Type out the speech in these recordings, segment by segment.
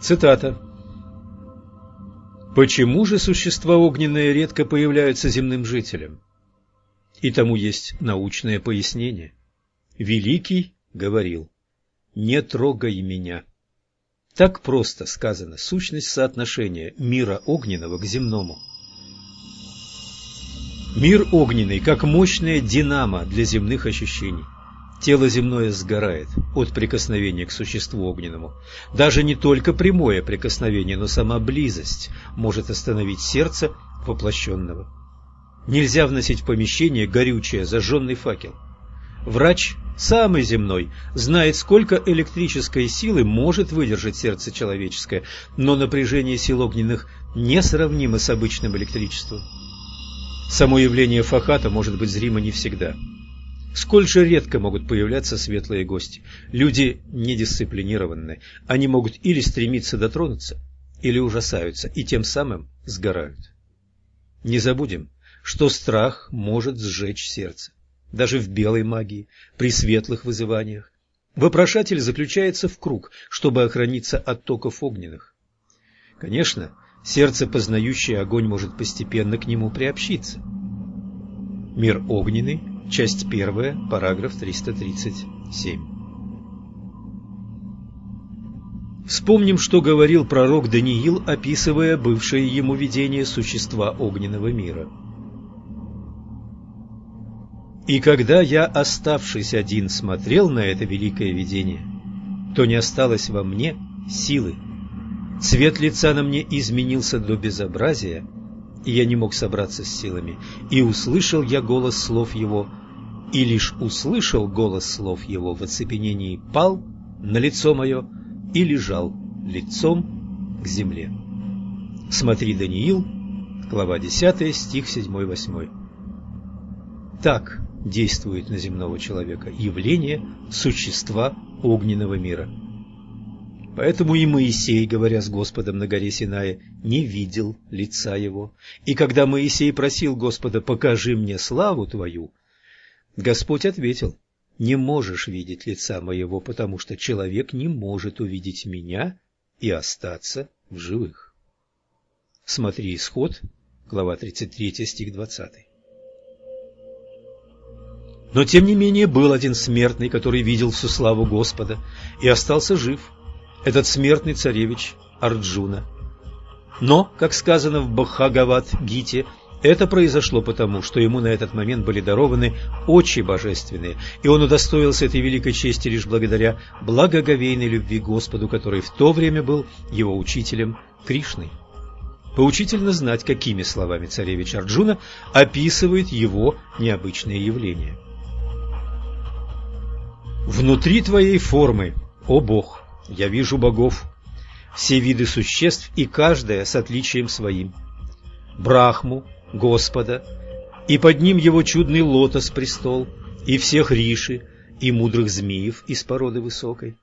Цитата. Почему же существа огненные редко появляются земным жителям? И тому есть научное пояснение. Великий говорил, «Не трогай меня». Так просто сказано сущность соотношения мира огненного к земному. Мир огненный, как мощная динамо для земных ощущений. Тело земное сгорает от прикосновения к существу огненному. Даже не только прямое прикосновение, но сама близость может остановить сердце воплощенного. Нельзя вносить в помещение горючее, зажженный факел. Врач, самый земной, знает, сколько электрической силы может выдержать сердце человеческое, но напряжение сил огненных несравнимо с обычным электричеством. Само явление фахата может быть зримо не всегда. Сколь же редко могут появляться светлые гости. Люди недисциплинированные. Они могут или стремиться дотронуться, или ужасаются, и тем самым сгорают. Не забудем, что страх может сжечь сердце даже в белой магии, при светлых вызываниях. Вопрошатель заключается в круг, чтобы охраниться от токов огненных. Конечно, сердце, познающее огонь, может постепенно к нему приобщиться. Мир огненный, часть первая, параграф 337. Вспомним, что говорил пророк Даниил, описывая бывшее ему видение существа огненного мира – и когда я, оставшись один, смотрел на это великое видение, то не осталось во мне силы. Цвет лица на мне изменился до безобразия, и я не мог собраться с силами. И услышал я голос слов его, и лишь услышал голос слов его в оцепенении пал на лицо мое и лежал лицом к земле. Смотри, Даниил, глава 10, стих 7-8. Так действует на земного человека явление существа огненного мира. Поэтому и Моисей, говоря с Господом на горе Синае, не видел лица его. И когда Моисей просил Господа «покажи мне славу Твою», Господь ответил «не можешь видеть лица моего, потому что человек не может увидеть меня и остаться в живых». Смотри Исход, глава 33, стих 20. Но тем не менее был один смертный, который видел всю славу Господа и остался жив. Этот смертный царевич Арджуна. Но, как сказано в Бхагават-гите, это произошло потому, что ему на этот момент были дарованы очи божественные, и он удостоился этой великой чести лишь благодаря благоговейной любви Господу, который в то время был его учителем Кришной. Поучительно знать, какими словами царевич Арджуна описывает его необычные явления. Внутри твоей формы, о Бог, я вижу богов, все виды существ и каждая с отличием своим. Брахму, Господа, и под ним его чудный лотос престол, и всех риши, и мудрых змеев из породы высокой.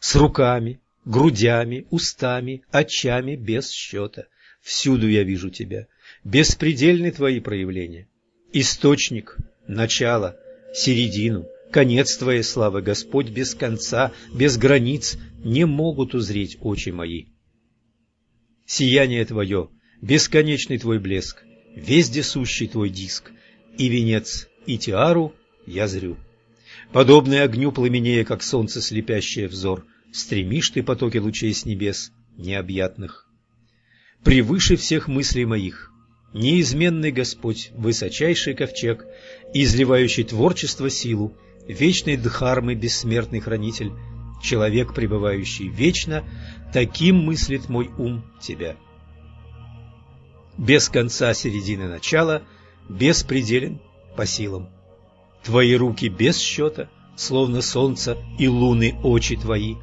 С руками, грудями, устами, очами без счета. Всюду я вижу тебя. Беспредельны твои проявления. Источник, начало, середину, конец Твоей славы, Господь, без конца, без границ, не могут узреть очи мои. Сияние Твое, бесконечный Твой блеск, вездесущий Твой диск, и венец, и тиару я зрю. Подобный огню пламенея, как солнце слепящее взор, стремишь Ты потоки лучей с небес необъятных. Превыше всех мыслей моих, неизменный Господь, высочайший ковчег, изливающий творчество силу, вечный Дхармы, бессмертный хранитель, человек, пребывающий вечно, таким мыслит мой ум тебя. Без конца, середины, начала, беспределен по силам. Твои руки без счета, словно солнце и луны очи твои.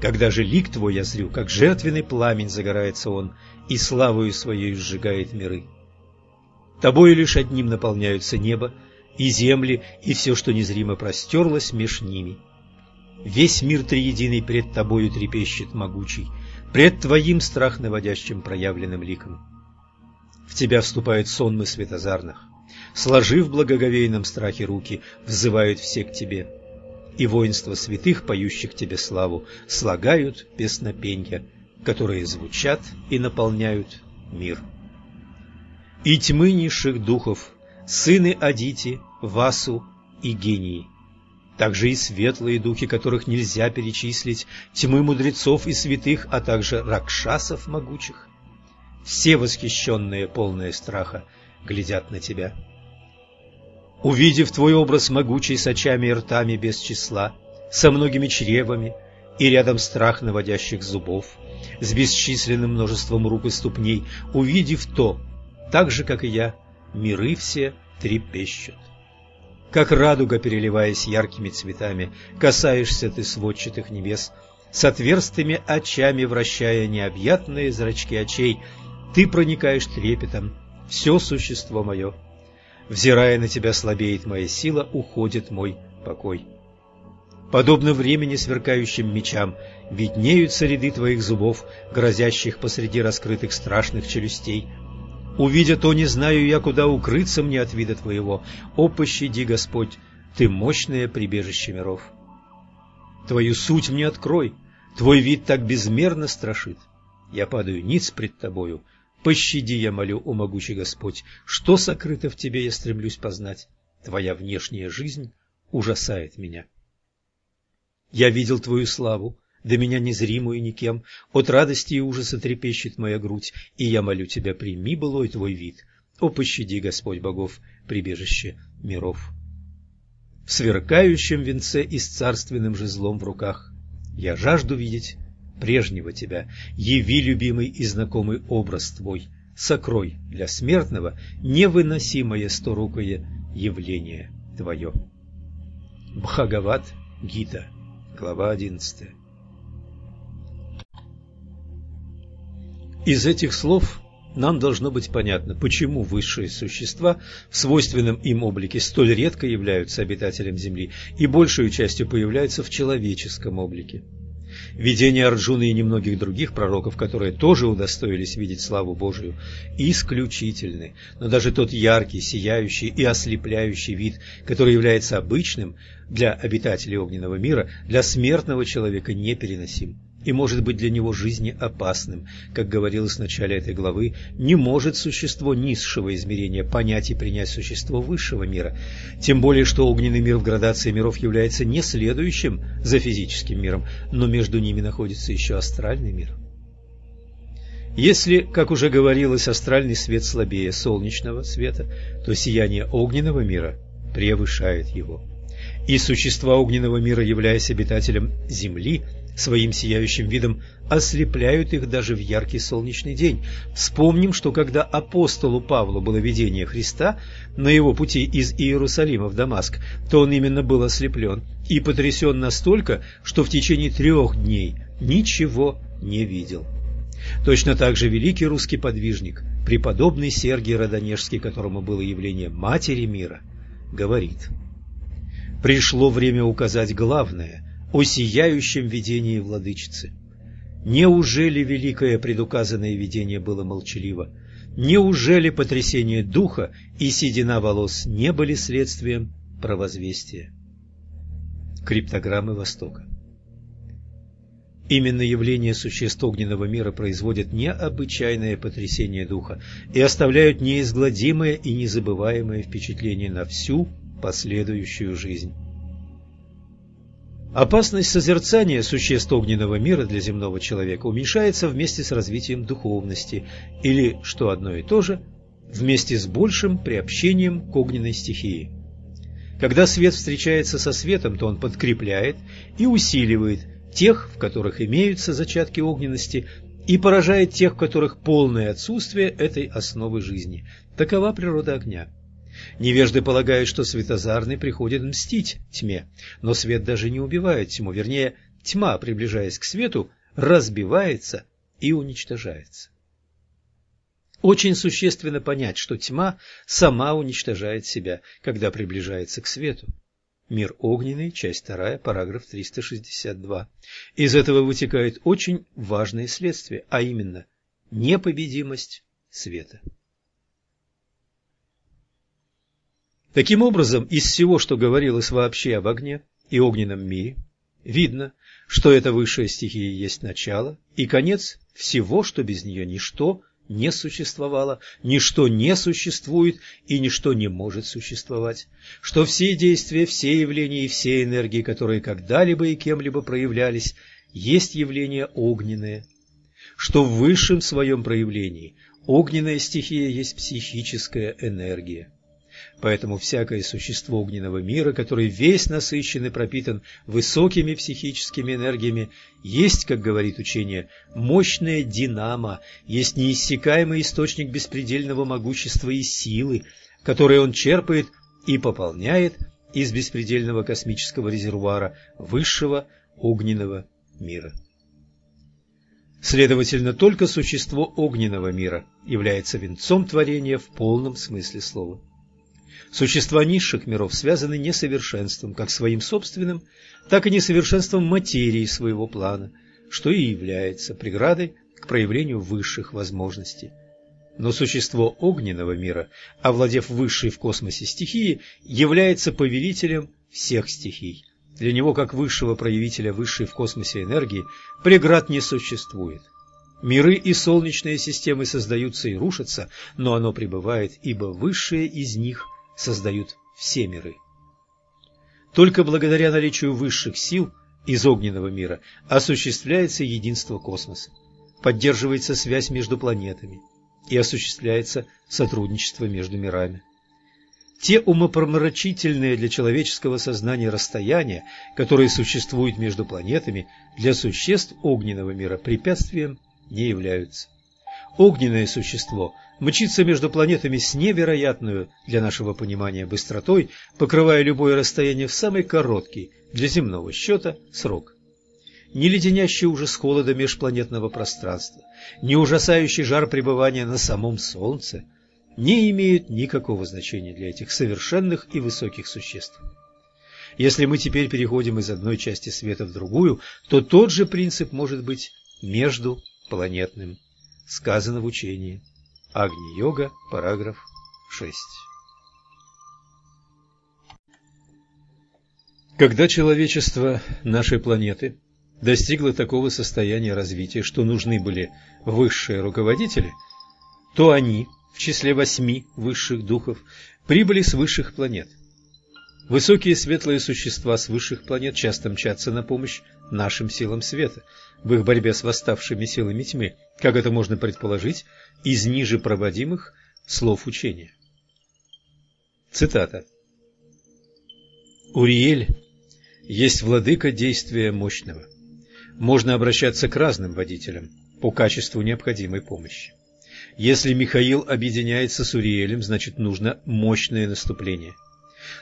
Когда же лик твой я зрю, как жертвенный пламень загорается он, и славою своей сжигает миры. Тобою лишь одним наполняются небо, и земли, и все, что незримо простерлось меж ними. Весь мир триединый пред тобою трепещет могучий, пред твоим страх наводящим проявленным ликом. В тебя вступают сонмы светозарных, сложив в благоговейном страхе руки, взывают все к тебе. и воинство святых, поющих тебе славу, слагают песнопенья, которые звучат и наполняют мир. И тьмы низших духов, сыны Адити, Васу и гении, также и светлые духи, которых нельзя перечислить, тьмы мудрецов и святых, а также ракшасов могучих. Все восхищенные, полные страха, глядят на тебя. Увидев твой образ могучий с очами и ртами без числа, со многими чревами и рядом страх наводящих зубов, с бесчисленным множеством рук и ступней, увидев то, так же, как и я, миры все трепещут. Как радуга, переливаясь яркими цветами, касаешься ты сводчатых небес, с отверстыми очами вращая необъятные зрачки очей, ты проникаешь трепетом, все существо мое. Взирая на тебя, слабеет моя сила, уходит мой покой. Подобно времени сверкающим мечам, виднеются ряды твоих зубов, грозящих посреди раскрытых страшных челюстей. Увидя то, не знаю я, куда укрыться мне от вида твоего. О, пощади, Господь, ты мощное прибежище миров. Твою суть мне открой, твой вид так безмерно страшит. Я падаю ниц пред тобою, пощади, я молю, о могучий Господь, что сокрыто в тебе, я стремлюсь познать. Твоя внешняя жизнь ужасает меня. Я видел твою славу, до меня незримую никем, от радости и ужаса трепещет моя грудь, и я молю тебя, прими былой твой вид. О, пощади, Господь богов, прибежище миров. В сверкающем венце и с царственным жезлом в руках я жажду видеть прежнего тебя, яви любимый и знакомый образ твой, сокрой для смертного невыносимое сторукое явление твое. Бхагават Гита, глава одиннадцатая. Из этих слов нам должно быть понятно, почему высшие существа в свойственном им облике столь редко являются обитателем Земли и большую частью появляются в человеческом облике. Видения Арджуны и немногих других пророков, которые тоже удостоились видеть славу Божию, исключительны, но даже тот яркий, сияющий и ослепляющий вид, который является обычным для обитателей огненного мира, для смертного человека непереносим и может быть для него жизни опасным. Как говорилось в начале этой главы, не может существо низшего измерения понять и принять существо высшего мира. Тем более, что огненный мир в градации миров является не следующим за физическим миром, но между ними находится еще астральный мир. Если, как уже говорилось, астральный свет слабее солнечного света, то сияние огненного мира превышает его. И существа огненного мира, являясь обитателем Земли, своим сияющим видом ослепляют их даже в яркий солнечный день. Вспомним, что когда апостолу Павлу было видение Христа на его пути из Иерусалима в Дамаск, то он именно был ослеплен и потрясен настолько, что в течение трех дней ничего не видел. Точно так же великий русский подвижник, преподобный Сергий Родонежский, которому было явление Матери мира, говорит «Пришло время указать главное – о сияющем видении владычицы. Неужели великое предуказанное видение было молчаливо? Неужели потрясение духа и седина волос не были следствием провозвестия? Криптограммы Востока Именно явление существ огненного мира производят необычайное потрясение духа и оставляют неизгладимое и незабываемое впечатление на всю последующую жизнь. Опасность созерцания существ огненного мира для земного человека уменьшается вместе с развитием духовности, или, что одно и то же, вместе с большим приобщением к огненной стихии. Когда свет встречается со светом, то он подкрепляет и усиливает тех, в которых имеются зачатки огненности, и поражает тех, в которых полное отсутствие этой основы жизни. Такова природа огня. Невежды полагают, что светозарный приходит мстить тьме, но свет даже не убивает тьму, вернее, тьма, приближаясь к свету, разбивается и уничтожается. Очень существенно понять, что тьма сама уничтожает себя, когда приближается к свету. Мир огненный, часть 2, параграф 362. Из этого вытекает очень важное следствие, а именно непобедимость света. Таким образом, из всего, что говорилось вообще об огне, и огненном мире, видно, что эта высшая стихия есть начало и конец всего, что без нее ничто не существовало, ничто не существует и ничто не может существовать, что все действия, все явления и все энергии, которые когда-либо и кем-либо проявлялись, есть явления огненные, что в высшем своем проявлении огненная стихия есть психическая энергия. Поэтому всякое существо огненного мира, который весь насыщен и пропитан высокими психическими энергиями, есть, как говорит учение, мощная динамо, есть неиссякаемый источник беспредельного могущества и силы, которые он черпает и пополняет из беспредельного космического резервуара высшего огненного мира. Следовательно, только существо огненного мира является венцом творения в полном смысле слова. Существа низших миров связаны несовершенством, как своим собственным, так и несовершенством материи своего плана, что и является преградой к проявлению высших возможностей. Но существо огненного мира, овладев высшей в космосе стихией, является повелителем всех стихий. Для него, как высшего проявителя высшей в космосе энергии, преград не существует. Миры и солнечные системы создаются и рушатся, но оно пребывает, ибо высшее из них создают все миры. Только благодаря наличию высших сил из огненного мира осуществляется единство космоса, поддерживается связь между планетами и осуществляется сотрудничество между мирами. Те умопромрачительные для человеческого сознания расстояния, которые существуют между планетами, для существ огненного мира препятствием не являются. Огненное существо мчится между планетами с невероятной для нашего понимания быстротой, покрывая любое расстояние в самый короткий для земного счета срок. Ни леденящий ужас холода межпланетного пространства, ни ужасающий жар пребывания на самом Солнце не имеют никакого значения для этих совершенных и высоких существ. Если мы теперь переходим из одной части света в другую, то тот же принцип может быть между планетным. Сказано в учении. Агни-йога, параграф 6. Когда человечество нашей планеты достигло такого состояния развития, что нужны были высшие руководители, то они, в числе восьми высших духов, прибыли с высших планет. Высокие светлые существа с высших планет часто мчатся на помощь нашим силам света в их борьбе с восставшими силами тьмы, как это можно предположить из ниже проводимых слов учения. Цитата. Уриэль есть владыка действия мощного. Можно обращаться к разным водителям по качеству необходимой помощи. Если Михаил объединяется с Уриэлем, значит нужно мощное наступление.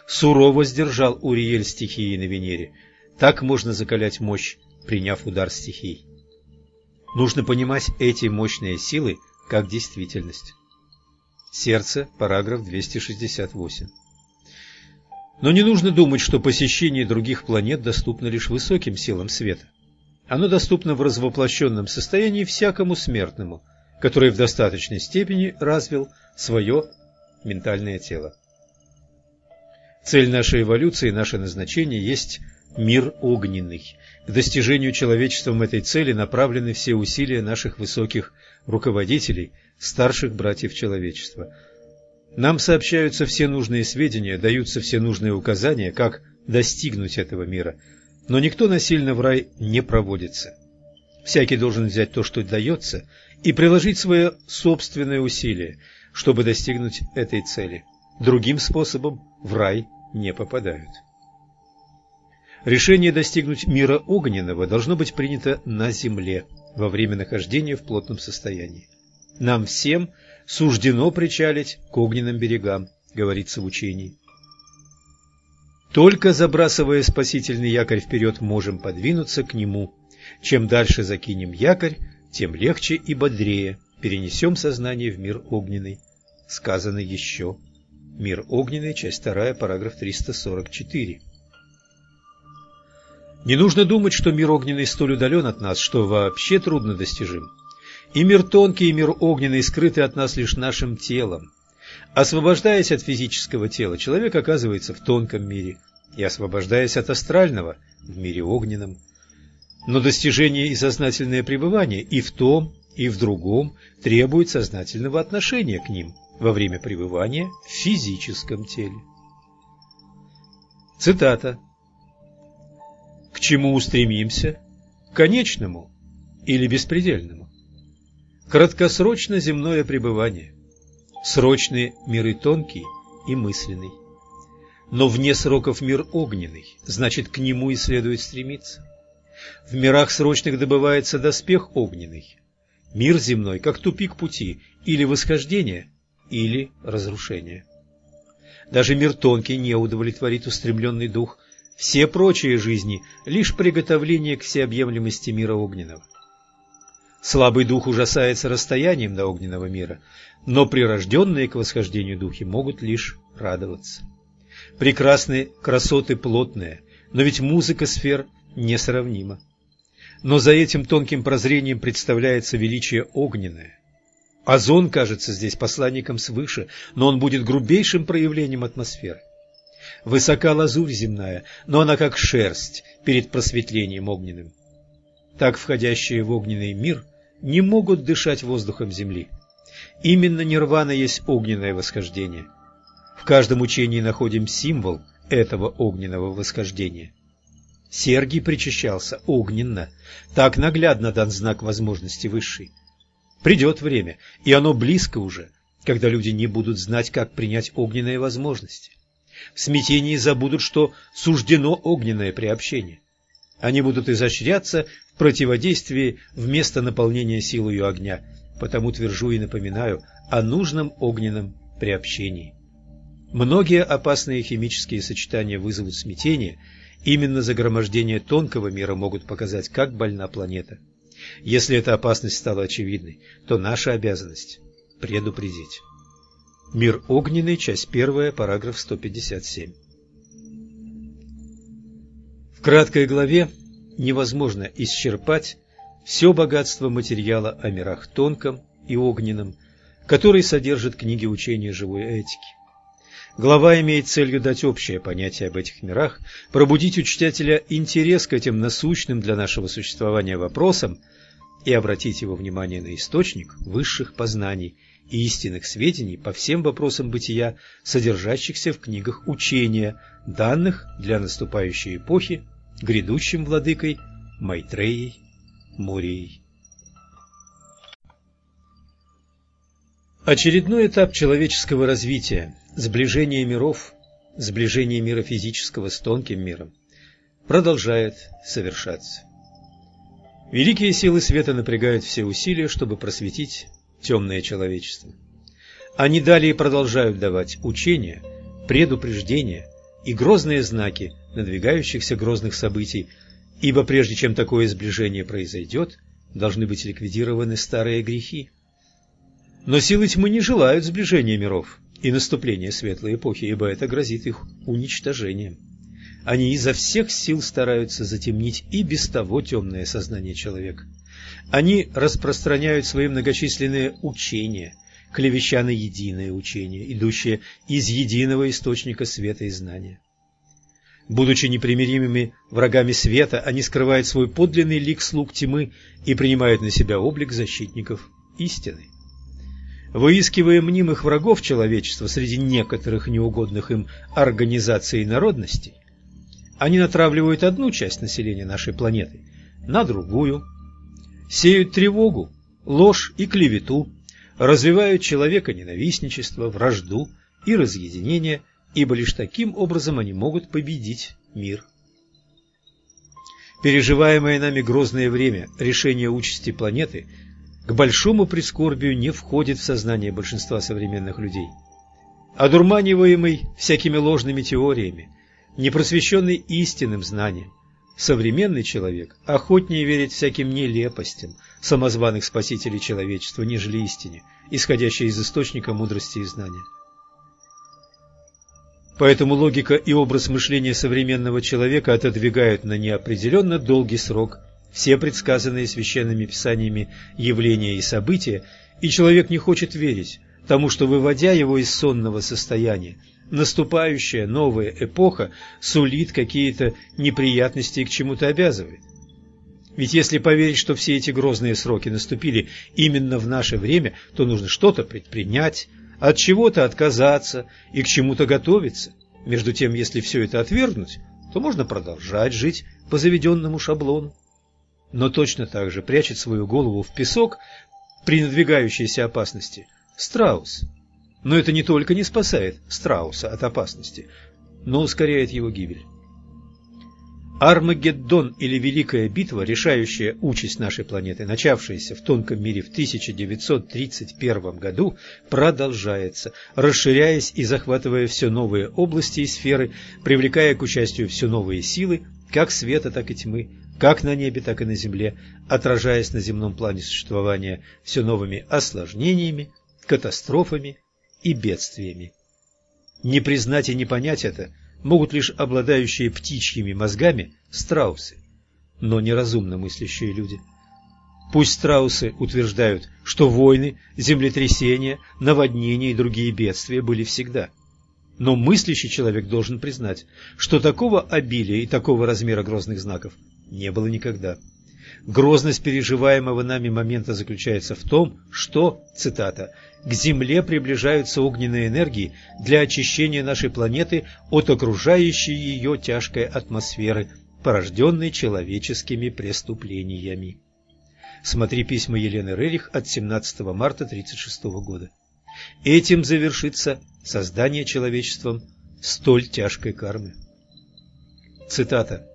Сурово сдержал Уриэль стихии на Венере. Так можно закалять мощь, приняв удар стихий. Нужно понимать эти мощные силы как действительность. Сердце, параграф 268. Но не нужно думать, что посещение других планет доступно лишь высоким силам света. Оно доступно в развоплощенном состоянии всякому смертному, который в достаточной степени развил свое ментальное тело. Цель нашей эволюции, наше назначение есть мир огненный. К достижению человечеством этой цели направлены все усилия наших высоких руководителей, старших братьев человечества. Нам сообщаются все нужные сведения, даются все нужные указания, как достигнуть этого мира, но никто насильно в рай не проводится. Всякий должен взять то, что дается, и приложить свое собственное усилие, чтобы достигнуть этой цели. Другим способом в рай не попадают. Решение достигнуть мира огненного должно быть принято на земле во время нахождения в плотном состоянии. Нам всем суждено причалить к огненным берегам, говорится в учении. Только забрасывая спасительный якорь вперед, можем подвинуться к нему. Чем дальше закинем якорь, тем легче и бодрее перенесем сознание в мир огненный. Сказано еще. Мир огненный, часть 2, параграф 344. Не нужно думать, что мир огненный столь удален от нас, что вообще трудно достижим. И мир тонкий, и мир огненный скрыты от нас лишь нашим телом. Освобождаясь от физического тела, человек оказывается в тонком мире, и освобождаясь от астрального в мире огненном. Но достижение и сознательное пребывание и в том, и в другом требует сознательного отношения к ним во время пребывания в физическом теле. Цитата. «К чему устремимся? К конечному или беспредельному? Краткосрочно земное пребывание, срочные миры тонкий и мысленный. Но вне сроков мир огненный, значит, к нему и следует стремиться. В мирах срочных добывается доспех огненный. Мир земной, как тупик пути, или восхождение, или разрушение. Даже мир тонкий не удовлетворит устремленный дух. Все прочие жизни – лишь приготовление к всеобъемлемости мира огненного. Слабый дух ужасается расстоянием до огненного мира, но прирожденные к восхождению духи могут лишь радоваться. Прекрасны красоты плотные, но ведь музыка сфер несравнима. Но за этим тонким прозрением представляется величие огненное. Озон кажется здесь посланником свыше, но он будет грубейшим проявлением атмосферы. Высока лазурь земная, но она как шерсть перед просветлением огненным. Так входящие в огненный мир не могут дышать воздухом земли. Именно нирвана есть огненное восхождение. В каждом учении находим символ этого огненного восхождения. Сергий причащался огненно, так наглядно дан знак возможности высшей. Придет время, и оно близко уже, когда люди не будут знать, как принять огненные возможности. В смятении забудут, что суждено огненное приобщение. Они будут изощряться в противодействии вместо наполнения силою огня, потому твержу и напоминаю о нужном огненном приобщении. Многие опасные химические сочетания вызовут смятение, именно загромождение тонкого мира могут показать, как больна планета. Если эта опасность стала очевидной, то наша обязанность – предупредить. Мир огненный, часть первая, параграф 157. В краткой главе невозможно исчерпать все богатство материала о мирах тонком и огненном, который содержит книги учения живой этики. Глава имеет целью дать общее понятие об этих мирах, пробудить у читателя интерес к этим насущным для нашего существования вопросам и обратить его внимание на источник высших познаний и истинных сведений по всем вопросам бытия, содержащихся в книгах учения, данных для наступающей эпохи грядущим владыкой Майтреей Мурией. Очередной этап человеческого развития, сближение миров, сближение мира физического с тонким миром, продолжает совершаться. Великие силы света напрягают все усилия, чтобы просветить темное человечество. Они далее продолжают давать учения, предупреждения и грозные знаки надвигающихся грозных событий, ибо прежде чем такое сближение произойдет, должны быть ликвидированы старые грехи. Но силы тьмы не желают сближения миров и наступления светлой эпохи, ибо это грозит их уничтожением. Они изо всех сил стараются затемнить и без того темное сознание человека. Они распространяют свои многочисленные учения, клевеща на единое учение, идущее из единого источника света и знания. Будучи непримиримыми врагами света, они скрывают свой подлинный лик слуг тьмы и принимают на себя облик защитников истины. Выискивая мнимых врагов человечества среди некоторых неугодных им организаций и народностей, они натравливают одну часть населения нашей планеты на другую, сеют тревогу, ложь и клевету, развивают человека ненавистничество, вражду и разъединение, ибо лишь таким образом они могут победить мир. Переживаемое нами грозное время решения участи планеты к большому прискорбию не входит в сознание большинства современных людей. Одурманиваемый всякими ложными теориями, непросвещенный истинным знанием. Современный человек охотнее верит всяким нелепостям самозваных спасителей человечества, нежели истине, исходящей из источника мудрости и знания. Поэтому логика и образ мышления современного человека отодвигают на неопределенно долгий срок все предсказанные священными писаниями явления и события, и человек не хочет верить тому, что, выводя его из сонного состояния, наступающая новая эпоха сулит какие-то неприятности и к чему-то обязывает. Ведь если поверить, что все эти грозные сроки наступили именно в наше время, то нужно что-то предпринять, от чего-то отказаться и к чему-то готовиться. Между тем, если все это отвергнуть, то можно продолжать жить по заведенному шаблону. Но точно так же прячет свою голову в песок при надвигающейся опасности страус. Но это не только не спасает страуса от опасности, но ускоряет его гибель. Армагеддон или Великая битва, решающая участь нашей планеты, начавшаяся в тонком мире в 1931 году, продолжается, расширяясь и захватывая все новые области и сферы, привлекая к участию все новые силы, как света, так и тьмы, как на небе, так и на земле, отражаясь на земном плане существования все новыми осложнениями, катастрофами и бедствиями. Не признать и не понять это могут лишь обладающие птичьими мозгами страусы, но неразумно мыслящие люди. Пусть страусы утверждают, что войны, землетрясения, наводнения и другие бедствия были всегда. Но мыслящий человек должен признать, что такого обилия и такого размера грозных знаков не было никогда. Грозность переживаемого нами момента заключается в том, что, цитата, к Земле приближаются огненные энергии для очищения нашей планеты от окружающей ее тяжкой атмосферы, порожденной человеческими преступлениями. Смотри письма Елены Рерих от 17 марта 1936 года. Этим завершится создание человечеством столь тяжкой кармы. Цитата.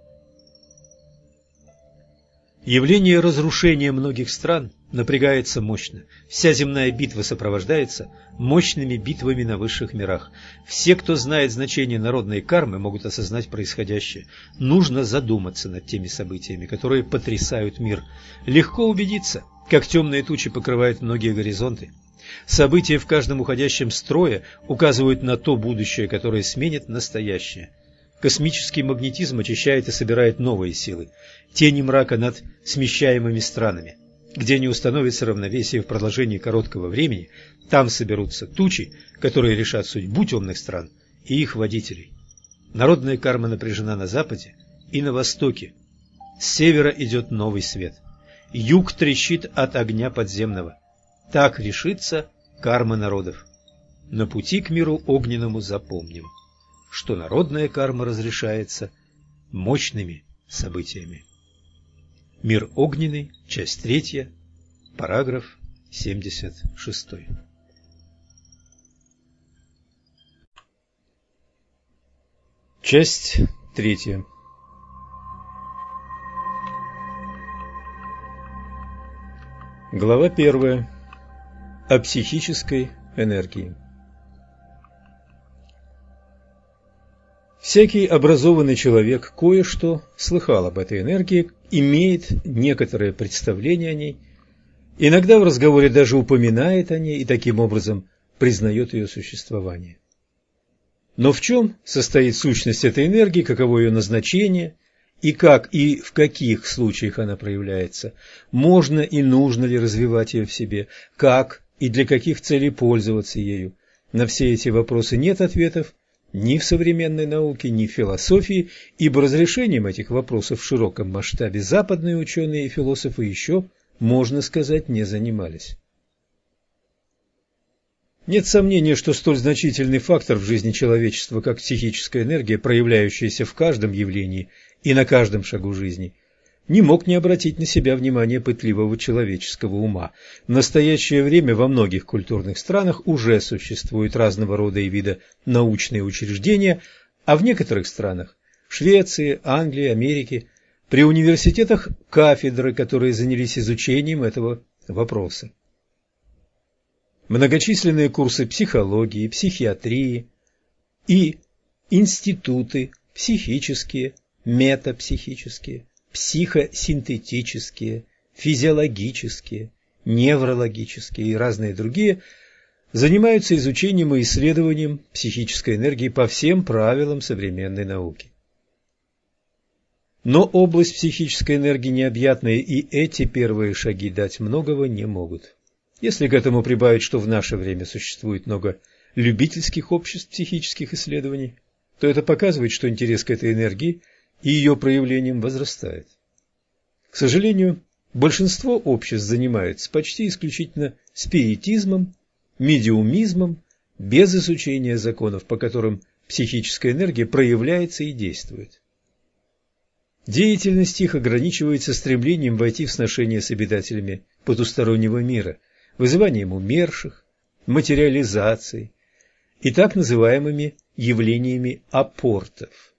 Явление разрушения многих стран напрягается мощно. Вся земная битва сопровождается мощными битвами на высших мирах. Все, кто знает значение народной кармы, могут осознать происходящее. Нужно задуматься над теми событиями, которые потрясают мир. Легко убедиться, как темные тучи покрывают многие горизонты. События в каждом уходящем строе указывают на то будущее, которое сменит настоящее. Космический магнетизм очищает и собирает новые силы, тени мрака над смещаемыми странами. Где не установится равновесие в продолжении короткого времени, там соберутся тучи, которые решат судьбу темных стран и их водителей. Народная карма напряжена на западе и на востоке. С севера идет новый свет. Юг трещит от огня подземного. Так решится карма народов. На пути к миру огненному запомним что народная карма разрешается мощными событиями. Мир огненный, часть третья, параграф 76. Часть третья. Глава первая. О психической энергии. Всякий образованный человек кое-что слыхал об этой энергии, имеет некоторое представление о ней, иногда в разговоре даже упоминает о ней и таким образом признает ее существование. Но в чем состоит сущность этой энергии, каково ее назначение и как и в каких случаях она проявляется, можно и нужно ли развивать ее в себе, как и для каких целей пользоваться ею, на все эти вопросы нет ответов, ни в современной науке, ни в философии, ибо разрешением этих вопросов в широком масштабе западные ученые и философы еще, можно сказать, не занимались. Нет сомнения, что столь значительный фактор в жизни человечества, как психическая энергия, проявляющаяся в каждом явлении и на каждом шагу жизни – не мог не обратить на себя внимание пытливого человеческого ума. В настоящее время во многих культурных странах уже существуют разного рода и вида научные учреждения, а в некоторых странах – Швеции, Англии, Америки – при университетах кафедры, которые занялись изучением этого вопроса. Многочисленные курсы психологии, психиатрии и институты психические, метапсихические – психосинтетические, физиологические, неврологические и разные другие занимаются изучением и исследованием психической энергии по всем правилам современной науки. Но область психической энергии необъятная, и эти первые шаги дать многого не могут. Если к этому прибавить, что в наше время существует много любительских обществ психических исследований, то это показывает, что интерес к этой энергии и ее проявлениям возрастает. К сожалению, большинство обществ занимаются почти исключительно спиритизмом, медиумизмом, без изучения законов, по которым психическая энергия проявляется и действует. Деятельность их ограничивается стремлением войти в сношение с обитателями потустороннего мира, вызыванием умерших, материализацией и так называемыми явлениями апортов.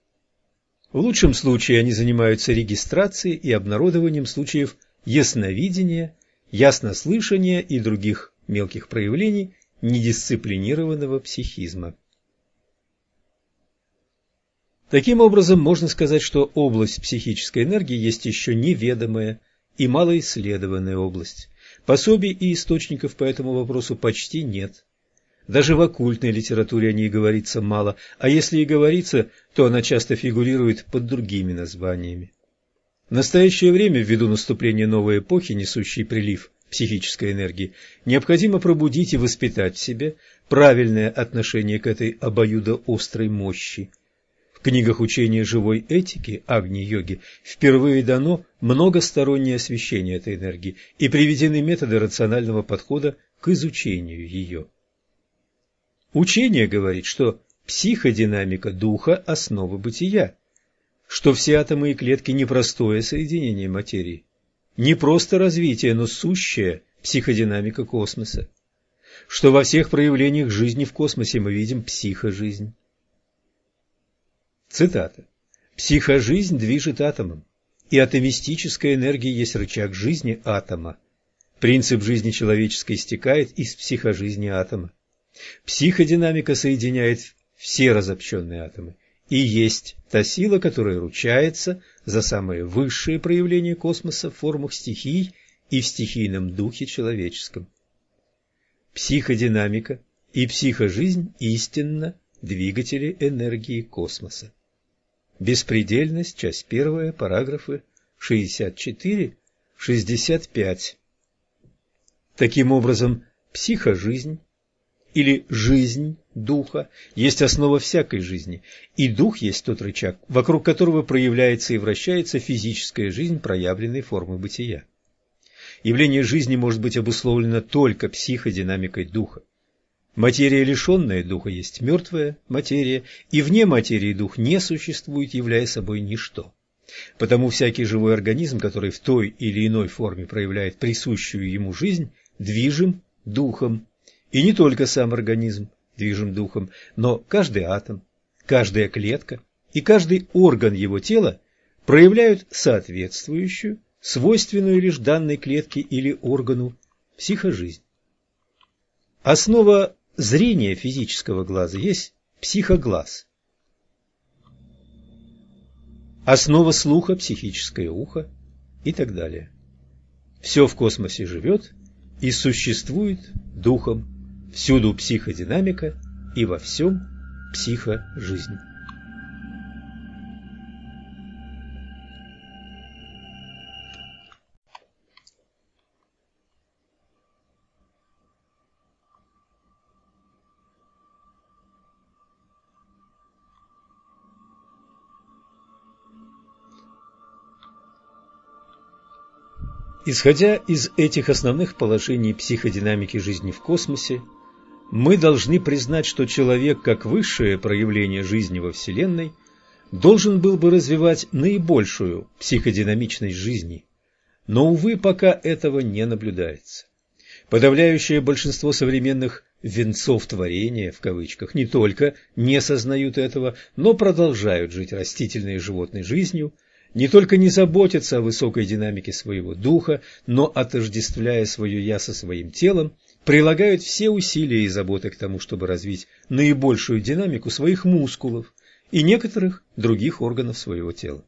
В лучшем случае они занимаются регистрацией и обнародованием случаев ясновидения, яснослышания и других мелких проявлений недисциплинированного психизма. Таким образом, можно сказать, что область психической энергии есть еще неведомая и малоисследованная область. Пособий и источников по этому вопросу почти нет. Даже в оккультной литературе о ней говорится мало, а если и говорится, то она часто фигурирует под другими названиями. В настоящее время, ввиду наступления новой эпохи, несущей прилив психической энергии, необходимо пробудить и воспитать в себе правильное отношение к этой обоюдоострой мощи. В книгах учения живой этики Агни-йоги впервые дано многостороннее освещение этой энергии и приведены методы рационального подхода к изучению ее. Учение говорит, что психодинамика духа – основа бытия, что все атомы и клетки – непростое соединение материи, не просто развитие, но сущая психодинамика космоса, что во всех проявлениях жизни в космосе мы видим психожизнь. Цитата. «Психожизнь движет атомом, и атомистическая энергия есть рычаг жизни атома. Принцип жизни человеческой истекает из психожизни атома. Психодинамика соединяет все разобщенные атомы и есть та сила, которая ручается за самые высшие проявления космоса в формах стихий и в стихийном духе человеческом. Психодинамика и психожизнь истинно двигатели энергии космоса. Беспредельность, часть первая, параграфы 64-65. Таким образом, психожизнь или жизнь духа есть основа всякой жизни, и дух есть тот рычаг, вокруг которого проявляется и вращается физическая жизнь проявленной формы бытия. Явление жизни может быть обусловлено только психодинамикой духа. Материя, лишенная духа, есть мертвая материя, и вне материи дух не существует, являя собой ничто. Потому всякий живой организм, который в той или иной форме проявляет присущую ему жизнь, движим духом. И не только сам организм движим духом, но каждый атом, каждая клетка и каждый орган его тела проявляют соответствующую, свойственную лишь данной клетке или органу психожизнь. Основа зрения физического глаза есть психоглаз. Основа слуха – психическое ухо и так далее. Все в космосе живет и существует духом Всюду психодинамика и во всем психожизнь. Исходя из этих основных положений психодинамики жизни в космосе, мы должны признать, что человек, как высшее проявление жизни во Вселенной, должен был бы развивать наибольшую психодинамичность жизни. Но, увы, пока этого не наблюдается. Подавляющее большинство современных «венцов творения» в кавычках не только не сознают этого, но продолжают жить растительной и животной жизнью, не только не заботятся о высокой динамике своего духа, но, отождествляя свое «я» со своим телом, прилагают все усилия и заботы к тому, чтобы развить наибольшую динамику своих мускулов и некоторых других органов своего тела.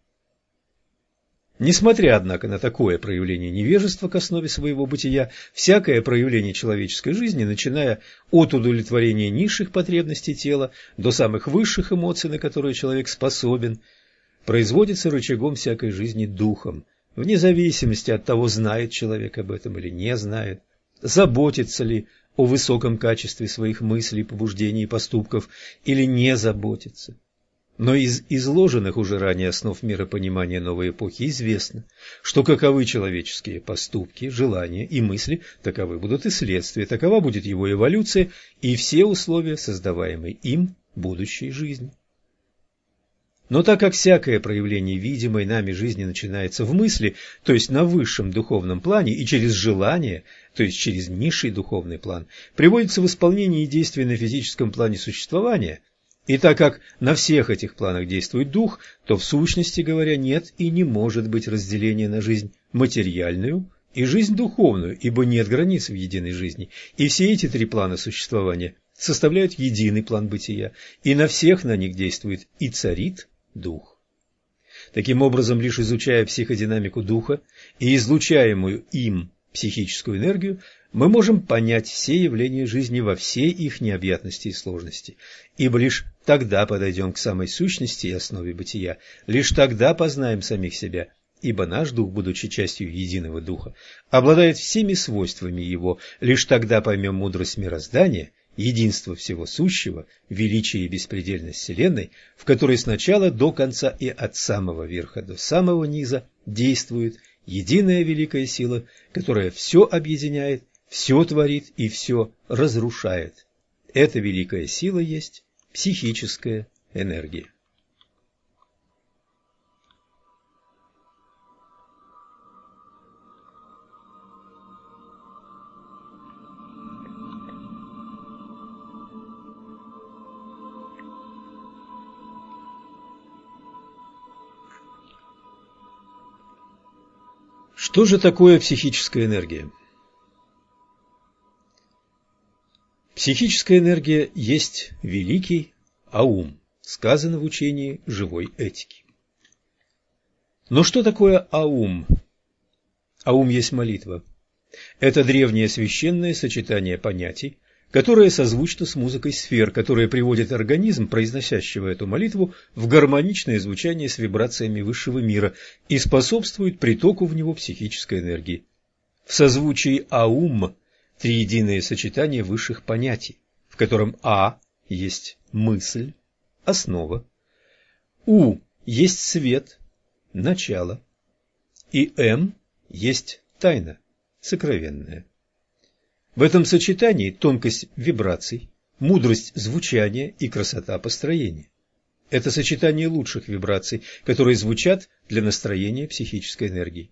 Несмотря, однако, на такое проявление невежества к основе своего бытия, всякое проявление человеческой жизни, начиная от удовлетворения низших потребностей тела до самых высших эмоций, на которые человек способен, производится рычагом всякой жизни духом, вне зависимости от того, знает человек об этом или не знает. Заботится ли о высоком качестве своих мыслей, побуждений и поступков или не заботится. Но из изложенных уже ранее основ миропонимания новой эпохи известно, что каковы человеческие поступки, желания и мысли, таковы будут и следствия, такова будет его эволюция и все условия, создаваемые им будущей жизни. Но так как всякое проявление видимой нами жизни начинается в мысли, то есть на высшем духовном плане, и через желание, то есть через низший духовный план, приводится в исполнение действия на физическом плане существования – и так как на всех этих планах действует дух, то в сущности говоря нет и не может быть разделения на жизнь материальную и жизнь духовную, ибо нет границ в единой жизни. И все эти три плана существования составляют единый план бытия, и на всех на них действует и царит дух. Таким образом, лишь изучая психодинамику духа и излучаемую им психическую энергию, мы можем понять все явления жизни во всей их необъятности и сложности, ибо лишь тогда подойдем к самой сущности и основе бытия, лишь тогда познаем самих себя, ибо наш дух, будучи частью единого духа, обладает всеми свойствами его, лишь тогда поймем мудрость мироздания, единство всего сущего, величие и беспредельность Вселенной, в которой сначала до конца и от самого верха до самого низа действует единая великая сила, которая все объединяет все творит и все разрушает. Эта великая сила есть психическая энергия. Что же такое психическая энергия? Психическая энергия есть великий аум, сказано в учении живой этики. Но что такое аум? Аум есть молитва. Это древнее священное сочетание понятий, которое созвучно с музыкой сфер, которая приводит организм, произносящего эту молитву, в гармоничное звучание с вибрациями высшего мира и способствует притоку в него психической энергии. В созвучии аум триединое сочетание высших понятий, в котором А есть мысль, основа, У есть свет, начало, и М есть тайна, сокровенная. В этом сочетании тонкость вибраций, мудрость звучания и красота построения. Это сочетание лучших вибраций, которые звучат для настроения психической энергии.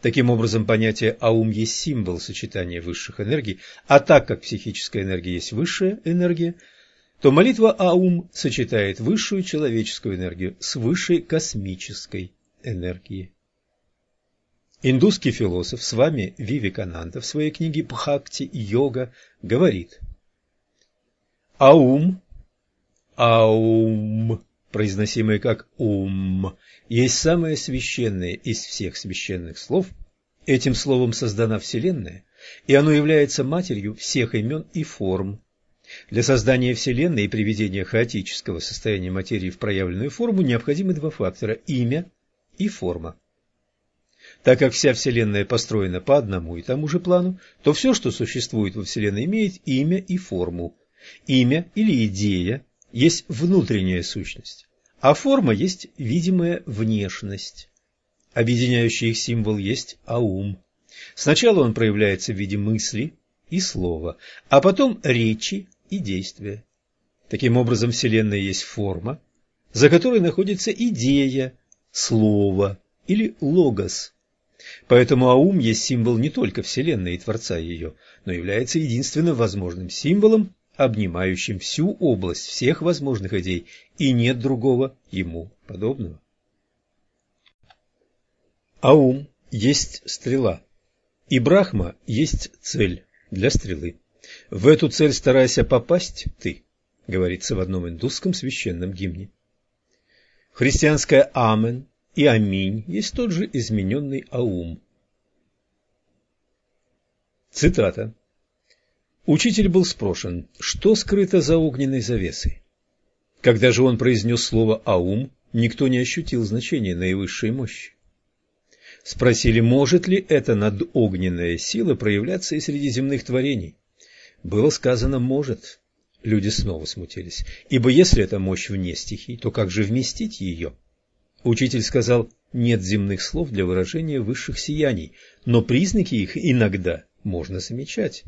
Таким образом, понятие «аум» есть символ сочетания высших энергий, а так как психическая энергия есть высшая энергия, то молитва «аум» сочетает высшую человеческую энергию с высшей космической энергией. Индусский философ с вами Вивекананда в своей книге «Бхакти йога» говорит «Аум, аум, произносимое как «ум», есть самое священное из всех священных слов. Этим словом создана Вселенная, и оно является матерью всех имен и форм. Для создания Вселенной и приведения хаотического состояния материи в проявленную форму необходимы два фактора – имя и форма. Так как вся Вселенная построена по одному и тому же плану, то все, что существует во Вселенной, имеет имя и форму. Имя или идея есть внутренняя сущность, а форма есть видимая внешность. Объединяющий их символ есть аум. Сначала он проявляется в виде мысли и слова, а потом речи и действия. Таким образом, Вселенная есть форма, за которой находится идея, слово или логос. Поэтому аум есть символ не только Вселенной и Творца ее, но является единственным возможным символом обнимающим всю область всех возможных идей, и нет другого ему подобного. Аум есть стрела, и Брахма есть цель для стрелы. В эту цель старайся попасть ты, говорится в одном индусском священном гимне. Христианское «Амен» и «Аминь» есть тот же измененный «Аум». Цитата. Учитель был спрошен, что скрыто за огненной завесой. Когда же он произнес слово «аум», никто не ощутил значения наивысшей мощи. Спросили, может ли эта надогненная сила проявляться и среди земных творений. Было сказано «может». Люди снова смутились. Ибо если это мощь вне стихий, то как же вместить ее? Учитель сказал, нет земных слов для выражения высших сияний, но признаки их иногда можно замечать.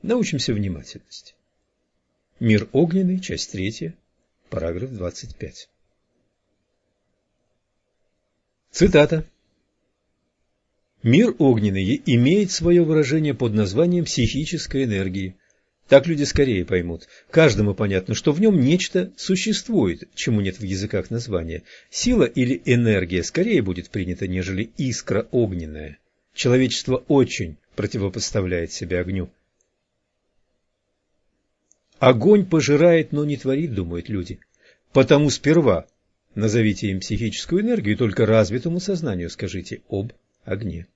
Научимся внимательности. Мир огненный, часть третья, параграф 25. Цитата. Мир огненный имеет свое выражение под названием психической энергии – так люди скорее поймут. Каждому понятно, что в нем нечто существует, чему нет в языках названия. Сила или энергия скорее будет принята, нежели искра огненная. Человечество очень противопоставляет себя огню. Огонь пожирает, но не творит, думают люди. Потому сперва назовите им психическую энергию, только развитому сознанию скажите об огне.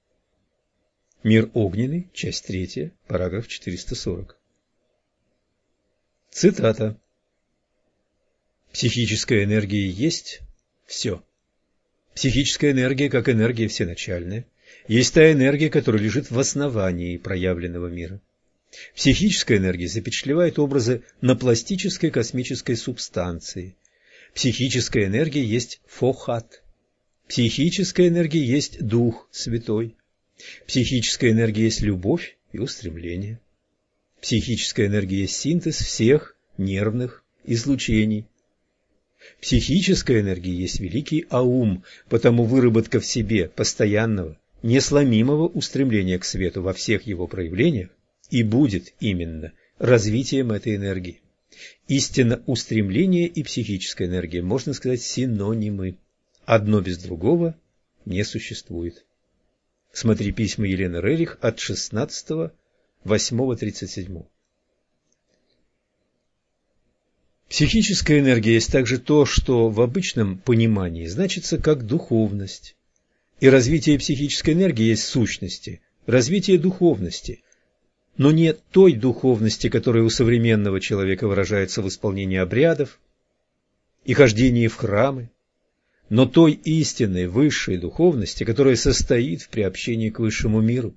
Мир огненный, часть третья, параграф 440. Цитата. Психическая энергия есть все. Психическая энергия, как энергия всеначальная, есть та энергия, которая лежит в основании проявленного мира. Психическая энергия запечатлевает образы на пластической космической субстанции. Психическая энергия есть фохат. Психическая энергия есть Дух Святой. Психическая энергия есть любовь и устремление. Психическая энергия есть синтез всех нервных излучений. Психическая энергия есть великий аум, потому выработка в себе постоянного, несломимого устремления к свету во всех его проявлениях и будет именно развитием этой энергии. Истинно устремление и психическая энергия, можно сказать, синонимы. Одно без другого не существует. Смотри письма Елены Рерих от 16 8.37. Психическая энергия есть также то, что в обычном понимании значится как духовность. И развитие психической энергии есть сущности, развитие духовности, но не той духовности, которая у современного человека выражается в исполнении обрядов и хождении в храмы, но той истинной высшей духовности, которая состоит в приобщении к высшему миру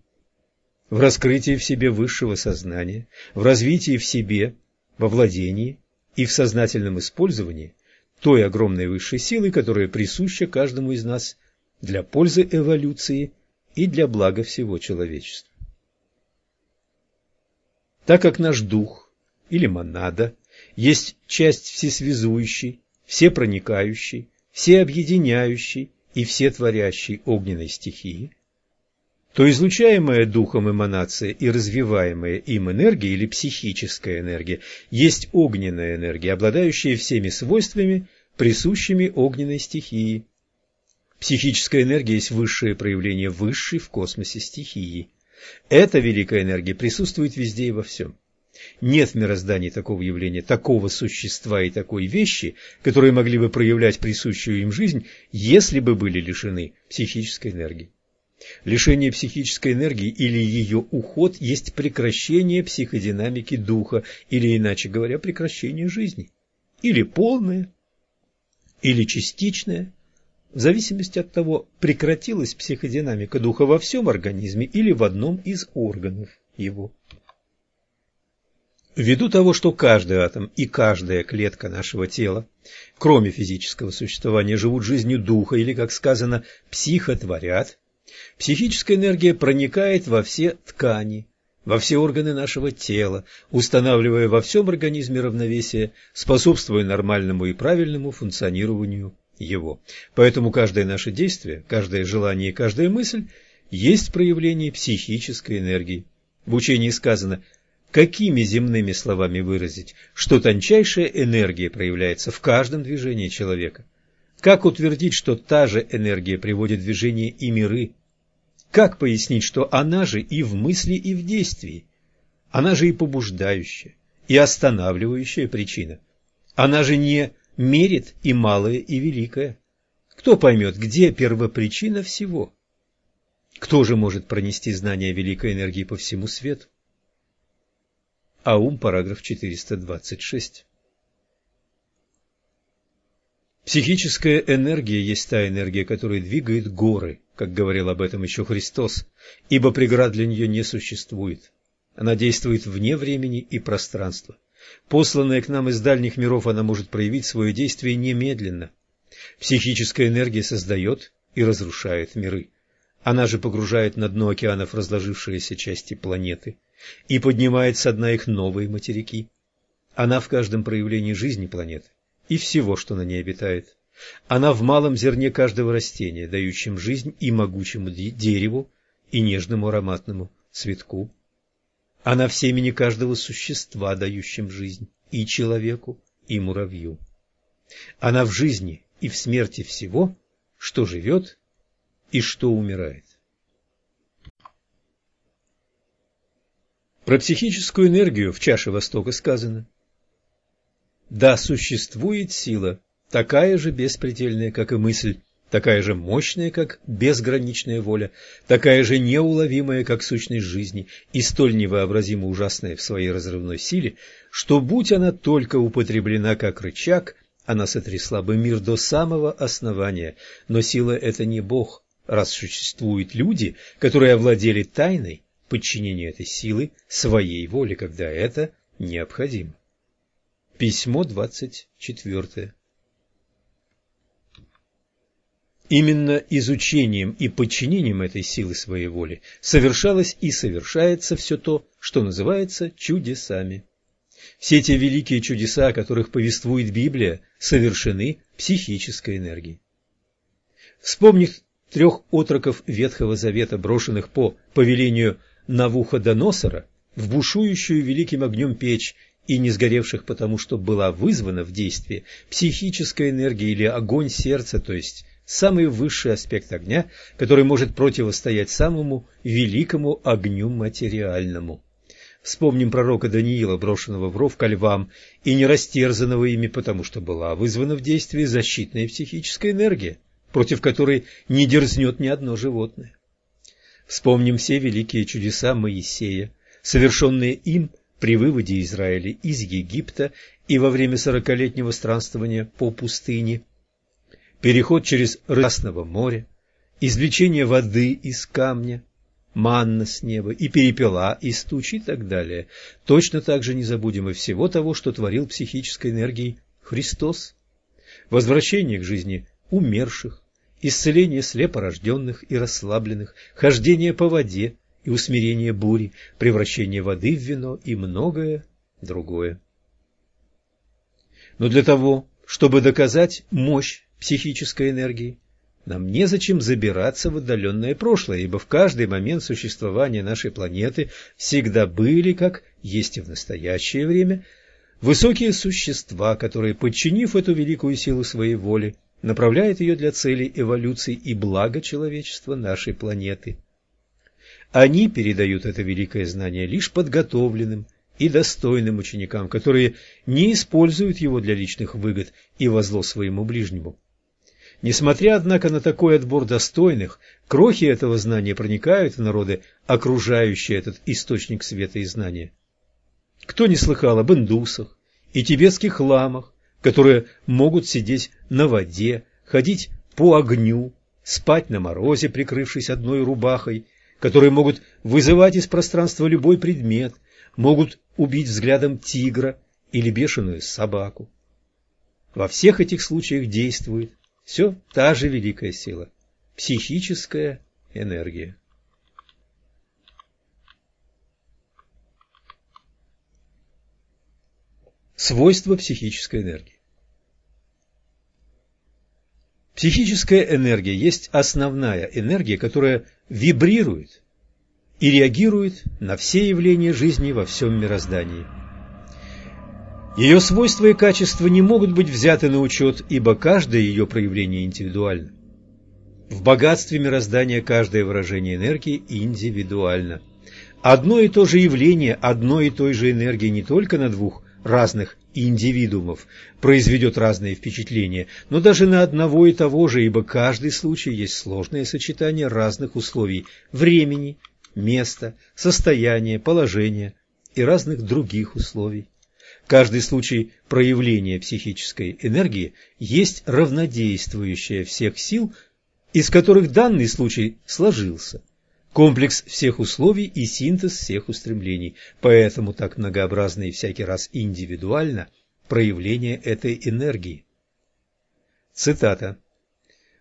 в раскрытии в себе высшего сознания, в развитии в себе, во владении и в сознательном использовании той огромной высшей силы, которая присуща каждому из нас для пользы эволюции и для блага всего человечества. Так как наш дух или монада есть часть всесвязующей, всепроникающей, всеобъединяющей и всетворящей огненной стихии – то излучаемая духом эманация и развиваемая им энергия или психическая энергия есть огненная энергия, обладающая всеми свойствами, присущими огненной стихии. Психическая энергия есть высшее проявление высшей в космосе стихии. Эта великая энергия присутствует везде и во всем. Нет в мироздании такого явления, такого существа и такой вещи, которые могли бы проявлять присущую им жизнь, если бы были лишены психической энергии. Лишение психической энергии или ее уход есть прекращение психодинамики духа, или, иначе говоря, прекращение жизни. Или полное, или частичное, в зависимости от того, прекратилась психодинамика духа во всем организме или в одном из органов его. Ввиду того, что каждый атом и каждая клетка нашего тела, кроме физического существования, живут жизнью духа или, как сказано, психотворят, Психическая энергия проникает во все ткани, во все органы нашего тела, устанавливая во всем организме равновесие, способствуя нормальному и правильному функционированию его. Поэтому каждое наше действие, каждое желание и каждая мысль есть проявление психической энергии. В учении сказано какими земными словами выразить, что тончайшая энергия проявляется в каждом движении человека. Как утвердить, что та же энергия приводит в движение и миры, как пояснить, что она же и в мысли, и в действии? Она же и побуждающая, и останавливающая причина. Она же не мерит и малое, и великое. Кто поймет, где первопричина всего? Кто же может пронести знание великой энергии по всему свету? Аум, параграф 426. Психическая энергия есть та энергия, которая двигает горы, как говорил об этом еще Христос, ибо преград для нее не существует. Она действует вне времени и пространства. Посланная к нам из дальних миров, она может проявить свое действие немедленно. Психическая энергия создает и разрушает миры. Она же погружает на дно океанов разложившиеся части планеты и поднимает со дна их новые материки. Она в каждом проявлении жизни планеты и всего, что на ней обитает. Она в малом зерне каждого растения, дающем жизнь и могучему дереву, и нежному ароматному цветку. Она в семени каждого существа, дающем жизнь, и человеку, и муравью. Она в жизни и в смерти всего, что живет и что умирает. Про психическую энергию в чаше Востока сказано да, существует сила, такая же беспредельная, как и мысль, такая же мощная, как безграничная воля, такая же неуловимая, как сущность жизни, и столь невообразимо ужасная в своей разрывной силе, что, будь она только употреблена как рычаг, она сотрясла бы мир до самого основания. Но сила – это не Бог, раз существуют люди, которые овладели тайной подчинения этой силы своей воле, когда это необходимо. Письмо 24. Именно изучением и подчинением этой силы своей воли совершалось и совершается все то, что называется чудесами. Все те великие чудеса, о которых повествует Библия, совершены психической энергией. Вспомнив трех отроков Ветхого Завета, брошенных по повелению Навуходоносора в бушующую великим огнем печь и не сгоревших потому, что была вызвана в действие психическая энергия или огонь сердца, то есть самый высший аспект огня, который может противостоять самому великому огню материальному. Вспомним пророка Даниила, брошенного в ров ко львам и не растерзанного ими, потому что была вызвана в действие защитная психическая энергия, против которой не дерзнет ни одно животное. Вспомним все великие чудеса Моисея, совершенные им – при выводе Израиля из Египта и во время сорокалетнего странствования по пустыне, переход через Красного моря, извлечение воды из камня, манна с неба и перепела из туч и так далее. Точно так же не забудем и всего того, что творил психической энергией Христос. Возвращение к жизни умерших, исцеление слепорожденных и расслабленных, хождение по воде, и усмирение бури, превращение воды в вино и многое другое. Но для того, чтобы доказать мощь психической энергии, нам незачем забираться в отдаленное прошлое, ибо в каждый момент существования нашей планеты всегда были, как есть и в настоящее время, высокие существа, которые, подчинив эту великую силу своей воли, направляют ее для целей эволюции и блага человечества нашей планеты. Они передают это великое знание лишь подготовленным и достойным ученикам, которые не используют его для личных выгод и во зло своему ближнему. Несмотря, однако, на такой отбор достойных, крохи этого знания проникают в народы, окружающие этот источник света и знания. Кто не слыхал об индусах и тибетских ламах, которые могут сидеть на воде, ходить по огню, спать на морозе, прикрывшись одной рубахой, которые могут вызывать из пространства любой предмет, могут убить взглядом тигра или бешеную собаку. Во всех этих случаях действует все та же великая сила – психическая энергия. Свойства психической энергии Психическая энергия есть основная энергия, которая вибрирует и реагирует на все явления жизни во всем мироздании. Ее свойства и качества не могут быть взяты на учет, ибо каждое ее проявление индивидуально. В богатстве мироздания каждое выражение энергии индивидуально. Одно и то же явление одной и той же энергии не только на двух разных индивидуумов произведет разные впечатления, но даже на одного и того же, ибо каждый случай есть сложное сочетание разных условий времени, места, состояния, положения и разных других условий. Каждый случай проявления психической энергии есть равнодействующая всех сил, из которых данный случай сложился, комплекс всех условий и синтез всех устремлений, поэтому так многообразно и всякий раз индивидуально проявление этой энергии. Цитата.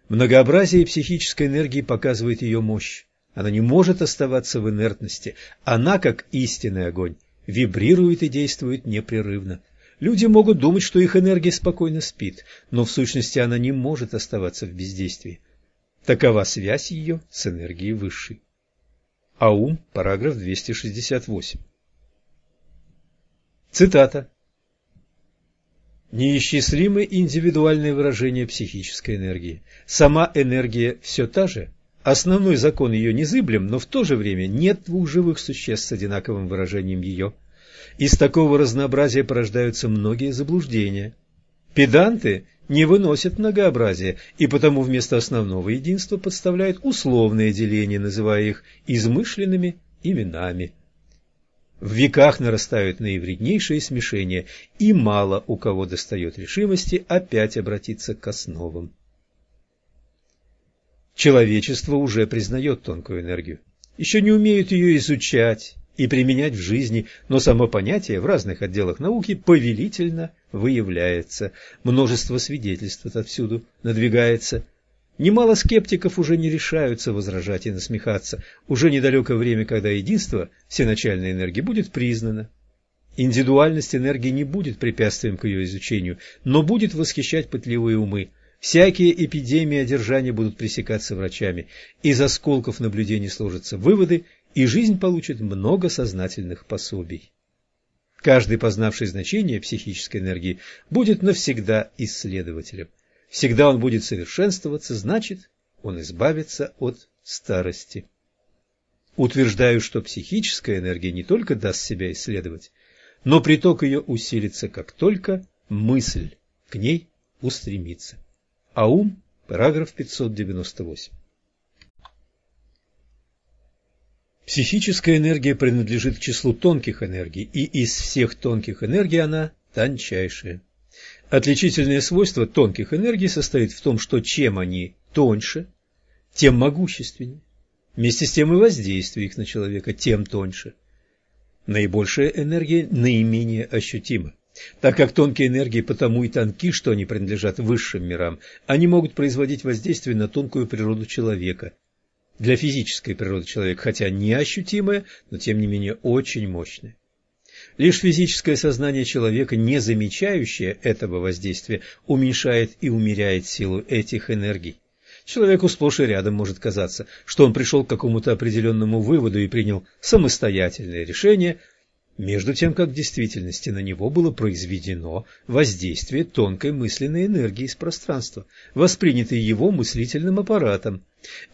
Многообразие психической энергии показывает ее мощь. Она не может оставаться в инертности. Она, как истинный огонь, вибрирует и действует непрерывно. Люди могут думать, что их энергия спокойно спит, но в сущности она не может оставаться в бездействии. Такова связь ее с энергией высшей. Аум, параграф 268. Цитата. Неисчислимы индивидуальные выражения психической энергии. Сама энергия все та же. Основной закон ее незыблем, но в то же время нет двух живых существ с одинаковым выражением ее. Из такого разнообразия порождаются многие заблуждения. Педанты не выносят многообразия, и потому вместо основного единства подставляют условные деления, называя их измышленными именами. В веках нарастают наивреднейшие смешения, и мало у кого достает решимости опять обратиться к основам. Человечество уже признает тонкую энергию. Еще не умеют ее изучать и применять в жизни, но само понятие в разных отделах науки повелительно выявляется. Множество свидетельств отовсюду надвигается. Немало скептиков уже не решаются возражать и насмехаться. Уже недалеко время, когда единство всеначальной энергии будет признано. Индивидуальность энергии не будет препятствием к ее изучению, но будет восхищать пытливые умы. Всякие эпидемии одержания будут пресекаться врачами. Из осколков наблюдений сложатся выводы, и жизнь получит много сознательных пособий. Каждый, познавший значение психической энергии, будет навсегда исследователем. Всегда он будет совершенствоваться, значит, он избавится от старости. Утверждаю, что психическая энергия не только даст себя исследовать, но приток ее усилится, как только мысль к ней устремится. Аум, параграф 598. Психическая энергия принадлежит к числу тонких энергий, и из всех тонких энергий она тончайшая. Отличительное свойство тонких энергий состоит в том, что чем они тоньше, тем могущественнее. Вместе с тем и воздействие их на человека тем тоньше. Наибольшая энергия наименее ощутима. Так как тонкие энергии потому и тонки, что они принадлежат высшим мирам, они могут производить воздействие на тонкую природу человека. Для физической природы человека, хотя неощутимое, но тем не менее очень мощное. Лишь физическое сознание человека, не замечающее этого воздействия, уменьшает и умеряет силу этих энергий. Человеку сплошь и рядом может казаться, что он пришел к какому-то определенному выводу и принял самостоятельное решение, между тем, как в действительности на него было произведено воздействие тонкой мысленной энергии из пространства, воспринятой его мыслительным аппаратом.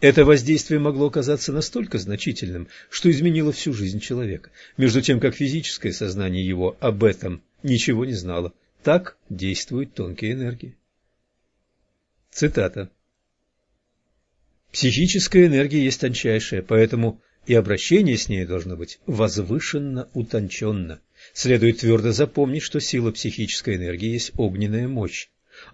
Это воздействие могло оказаться настолько значительным, что изменило всю жизнь человека, между тем, как физическое сознание его об этом ничего не знало. Так действуют тонкие энергии. Цитата. Психическая энергия есть тончайшая, поэтому и обращение с ней должно быть возвышенно утонченно. Следует твердо запомнить, что сила психической энергии есть огненная мощь.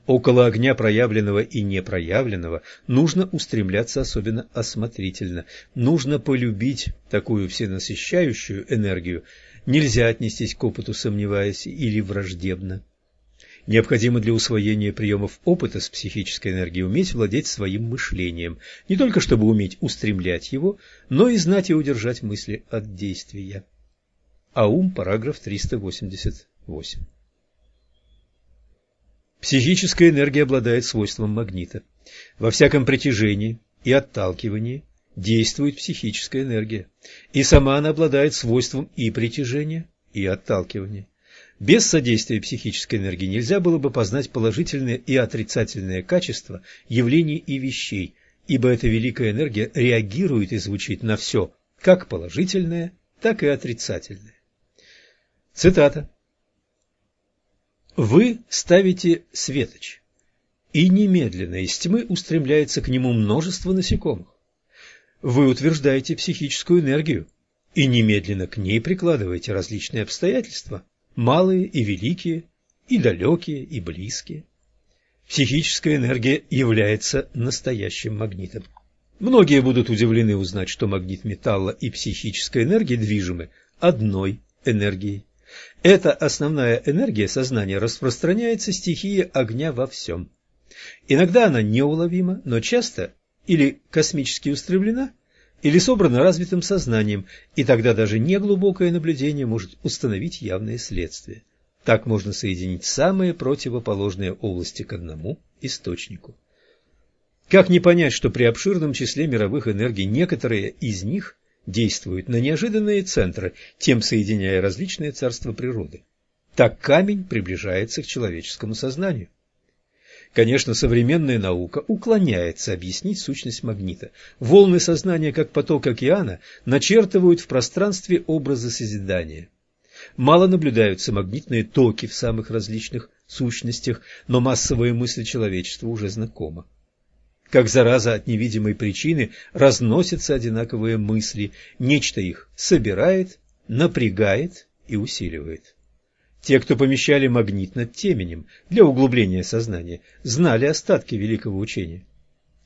Около огня проявленного и непроявленного нужно устремляться особенно осмотрительно. Нужно полюбить такую всенасыщающую энергию. Нельзя отнестись к опыту, сомневаясь или враждебно. Необходимо для усвоения приемов опыта с психической энергией уметь владеть своим мышлением, не только чтобы уметь устремлять его, но и знать и удержать мысли от действия. Аум, параграф 388. Психическая энергия обладает свойством магнита. Во всяком притяжении и отталкивании действует психическая энергия, и сама она обладает свойством и притяжения, и отталкивания. Без содействия психической энергии нельзя было бы познать положительные и отрицательные качества явлений и вещей, ибо эта великая энергия реагирует и звучит на все, как положительное, так и отрицательное. Цитата. «Вы ставите светоч, и немедленно из тьмы устремляется к нему множество насекомых. Вы утверждаете психическую энергию, и немедленно к ней прикладываете различные обстоятельства, малые и великие, и далекие, и близкие. Психическая энергия является настоящим магнитом. Многие будут удивлены узнать, что магнит металла и психическая энергия движимы одной энергией. Эта основная энергия сознания распространяется стихия огня во всем. Иногда она неуловима, но часто или космически устремлена, или собрана развитым сознанием, и тогда даже неглубокое наблюдение может установить явные следствия. Так можно соединить самые противоположные области к одному источнику. Как не понять, что при обширном числе мировых энергий некоторые из них действуют на неожиданные центры, тем соединяя различные царства природы? Так камень приближается к человеческому сознанию. Конечно, современная наука уклоняется объяснить сущность магнита. Волны сознания, как поток океана, начертывают в пространстве образы созидания. Мало наблюдаются магнитные токи в самых различных сущностях, но массовая мысль человечества уже знакома. Как зараза от невидимой причины разносятся одинаковые мысли, нечто их собирает, напрягает и усиливает. Те, кто помещали магнит над теменем для углубления сознания, знали остатки великого учения.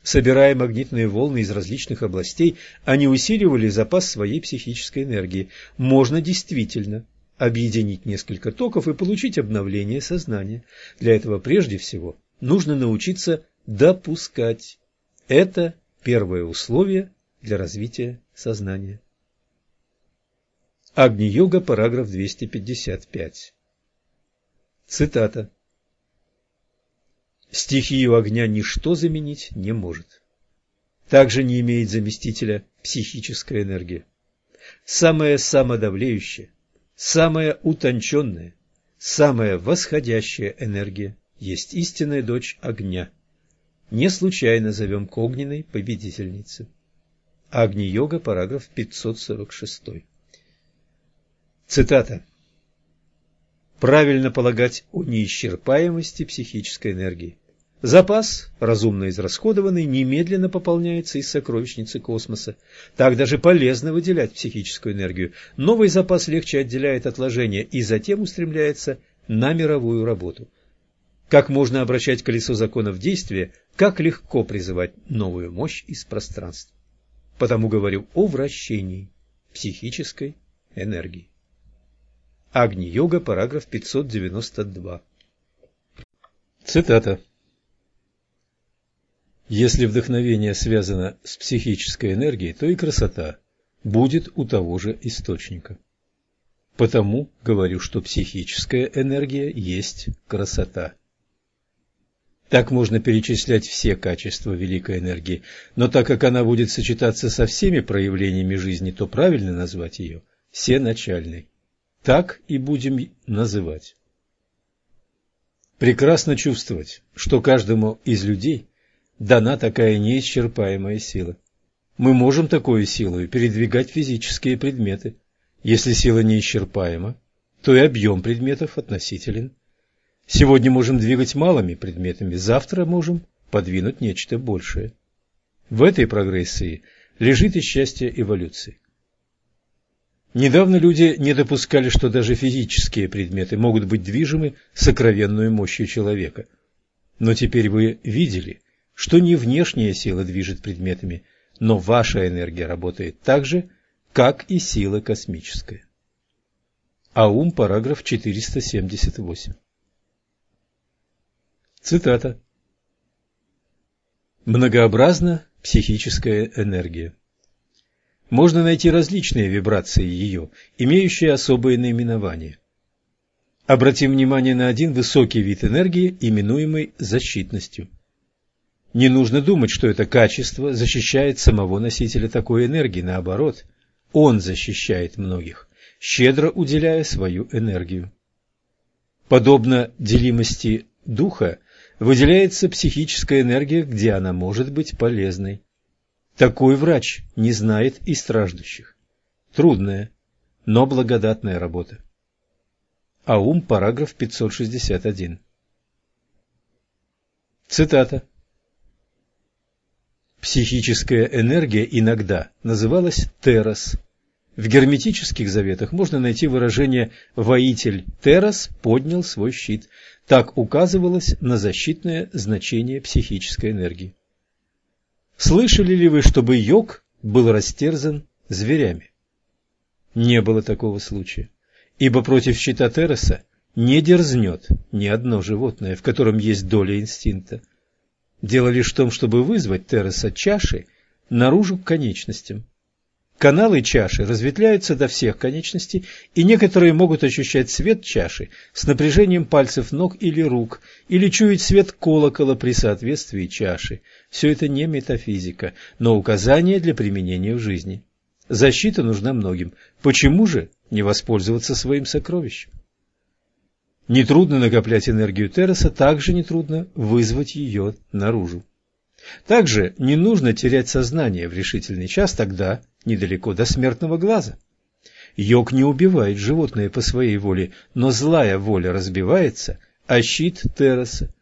Собирая магнитные волны из различных областей, они усиливали запас своей психической энергии. Можно действительно объединить несколько токов и получить обновление сознания. Для этого прежде всего нужно научиться допускать. Это первое условие для развития сознания. Агни-йога, параграф 255. Цитата. Стихию огня ничто заменить не может. Также не имеет заместителя психическая энергия. Самая самодавлеющая, самая утонченная, самая восходящая энергия есть истинная дочь огня. Не случайно зовем к огненной победительнице. Агни-йога, параграф 546. Цитата правильно полагать о неисчерпаемости психической энергии. Запас, разумно израсходованный, немедленно пополняется из сокровищницы космоса. Так даже полезно выделять психическую энергию. Новый запас легче отделяет отложения и затем устремляется на мировую работу. Как можно обращать колесо закона в действие, как легко призывать новую мощь из пространства. Потому говорю о вращении психической энергии. Агни-йога, параграф 592. Цитата. Если вдохновение связано с психической энергией, то и красота будет у того же источника. Потому говорю, что психическая энергия есть красота. Так можно перечислять все качества великой энергии, но так как она будет сочетаться со всеми проявлениями жизни, то правильно назвать ее всеначальной так и будем называть. Прекрасно чувствовать, что каждому из людей дана такая неисчерпаемая сила. Мы можем такой силой передвигать физические предметы. Если сила неисчерпаема, то и объем предметов относителен. Сегодня можем двигать малыми предметами, завтра можем подвинуть нечто большее. В этой прогрессии лежит и счастье эволюции. Недавно люди не допускали, что даже физические предметы могут быть движимы сокровенной мощью человека. Но теперь вы видели, что не внешняя сила движет предметами, но ваша энергия работает так же, как и сила космическая. Аум, параграф 478. Цитата. Многообразна психическая энергия. Можно найти различные вибрации ее, имеющие особые наименования. Обратим внимание на один высокий вид энергии, именуемый защитностью. Не нужно думать, что это качество защищает самого носителя такой энергии, наоборот, он защищает многих, щедро уделяя свою энергию. Подобно делимости духа, выделяется психическая энергия, где она может быть полезной. Такой врач не знает и страждущих. Трудная, но благодатная работа. Аум, параграф 561. Цитата. Психическая энергия иногда называлась терос, В герметических заветах можно найти выражение «воитель Террас поднял свой щит». Так указывалось на защитное значение психической энергии. Слышали ли вы, чтобы йог был растерзан зверями? Не было такого случая, ибо против щита не дерзнет ни одно животное, в котором есть доля инстинкта. Дело лишь в том, чтобы вызвать Терраса чаши наружу к конечностям. Каналы чаши разветвляются до всех конечностей, и некоторые могут ощущать свет чаши с напряжением пальцев ног или рук, или чуять свет колокола при соответствии чаши. Все это не метафизика, но указание для применения в жизни. Защита нужна многим. Почему же не воспользоваться своим сокровищем? Нетрудно накоплять энергию Терраса, также нетрудно вызвать ее наружу. Также не нужно терять сознание в решительный час, тогда недалеко до смертного глаза. Йог не убивает животное по своей воле, но злая воля разбивается, а щит Терраса.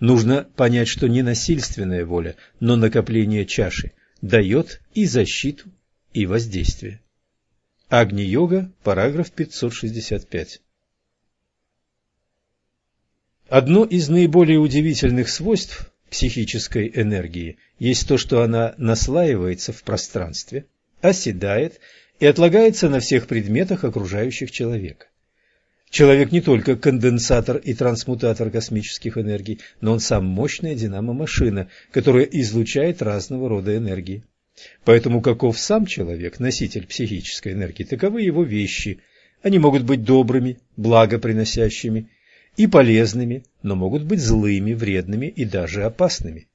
Нужно понять, что не насильственная воля, но накопление чаши дает и защиту, и воздействие. Агни-йога, параграф 565. Одно из наиболее удивительных свойств психической энергии есть то, что она наслаивается в пространстве, оседает и отлагается на всех предметах, окружающих человека. Человек не только конденсатор и трансмутатор космических энергий, но он сам мощная динамо-машина, которая излучает разного рода энергии. Поэтому каков сам человек, носитель психической энергии, таковы его вещи. Они могут быть добрыми, благоприносящими и полезными, но могут быть злыми, вредными и даже опасными.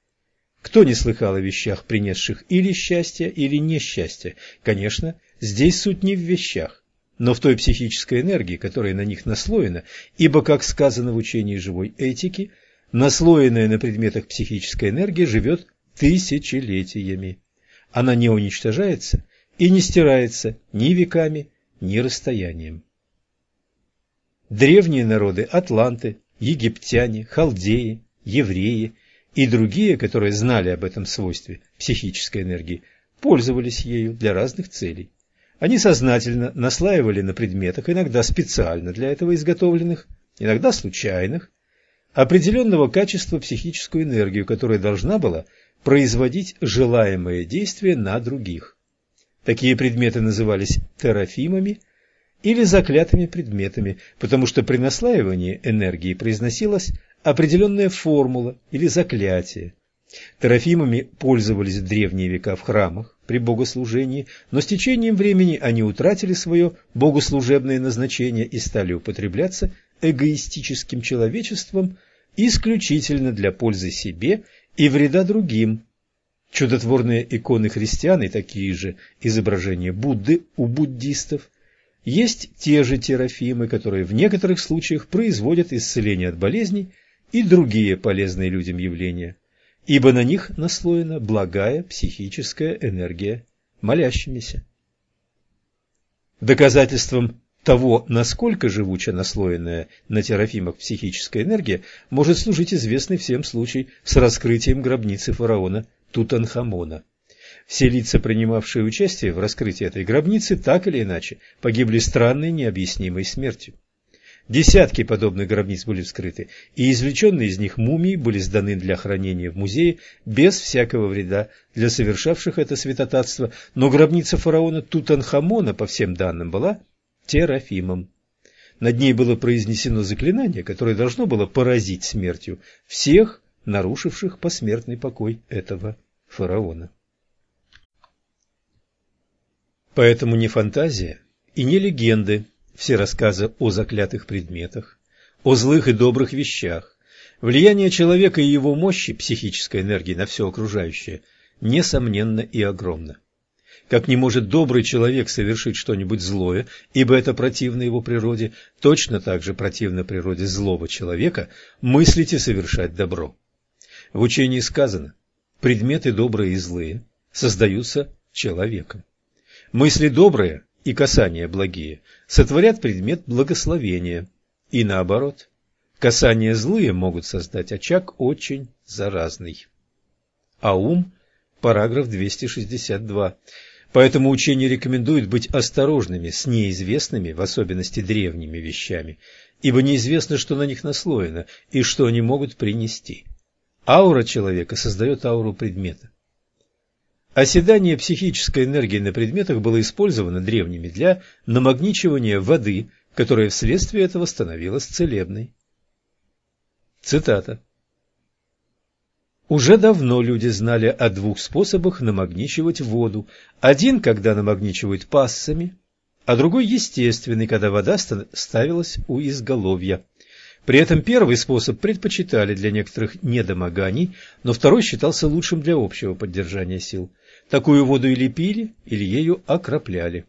Кто не слыхал о вещах, принесших или счастье, или несчастье? Конечно, здесь суть не в вещах, но в той психической энергии, которая на них наслоена, ибо, как сказано в учении живой этики, наслоенная на предметах психическая энергия живет тысячелетиями. Она не уничтожается и не стирается ни веками, ни расстоянием. Древние народы – атланты, египтяне, халдеи, евреи и другие, которые знали об этом свойстве психической энергии, пользовались ею для разных целей. Они сознательно наслаивали на предметах, иногда специально для этого изготовленных, иногда случайных, определенного качества психическую энергию, которая должна была производить желаемое действие на других. Такие предметы назывались терафимами – или заклятыми предметами, потому что при наслаивании энергии произносилась определенная формула или заклятие. Терафимами пользовались в древние века в храмах при богослужении, но с течением времени они утратили свое богослужебное назначение и стали употребляться эгоистическим человечеством исключительно для пользы себе и вреда другим. Чудотворные иконы христиан и такие же изображения Будды у буддистов есть те же терафимы, которые в некоторых случаях производят исцеление от болезней и другие полезные людям явления, ибо на них наслоена благая психическая энергия молящимися. Доказательством того, насколько живуча наслоенная на терафимах психическая энергия, может служить известный всем случай с раскрытием гробницы фараона Тутанхамона. Все лица, принимавшие участие в раскрытии этой гробницы, так или иначе погибли странной необъяснимой смертью. Десятки подобных гробниц были вскрыты, и извлеченные из них мумии были сданы для хранения в музее без всякого вреда для совершавших это святотатство, но гробница фараона Тутанхамона, по всем данным, была терафимом. Над ней было произнесено заклинание, которое должно было поразить смертью всех, нарушивших посмертный покой этого фараона. Поэтому не фантазия и не легенды, все рассказы о заклятых предметах, о злых и добрых вещах, влияние человека и его мощи психической энергии на все окружающее, несомненно и огромно. Как не может добрый человек совершить что-нибудь злое, ибо это противно его природе, точно так же противно природе злого человека мыслить и совершать добро. В учении сказано, предметы добрые и злые создаются человеком. Мысли добрые и касания благие сотворят предмет благословения, и наоборот. Касания злые могут создать очаг очень заразный. А ум, параграф 262. Поэтому учение рекомендует быть осторожными с неизвестными, в особенности древними вещами, ибо неизвестно, что на них наслоено и что они могут принести. Аура человека создает ауру предмета. Оседание психической энергии на предметах было использовано древними для намагничивания воды, которая вследствие этого становилась целебной. Цитата. Уже давно люди знали о двух способах намагничивать воду. Один, когда намагничивают пассами, а другой естественный, когда вода ставилась у изголовья. При этом первый способ предпочитали для некоторых недомоганий, но второй считался лучшим для общего поддержания сил. Такую воду или пили, или ею окропляли.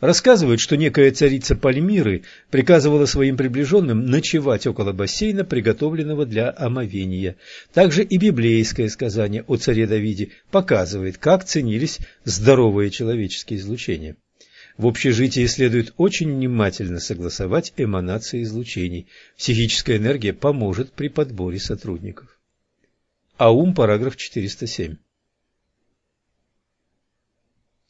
Рассказывают, что некая царица Пальмиры приказывала своим приближенным ночевать около бассейна, приготовленного для омовения. Также и библейское сказание о царе Давиде показывает, как ценились здоровые человеческие излучения. В общежитии следует очень внимательно согласовать эманации излучений. Психическая энергия поможет при подборе сотрудников. АУМ, параграф 407.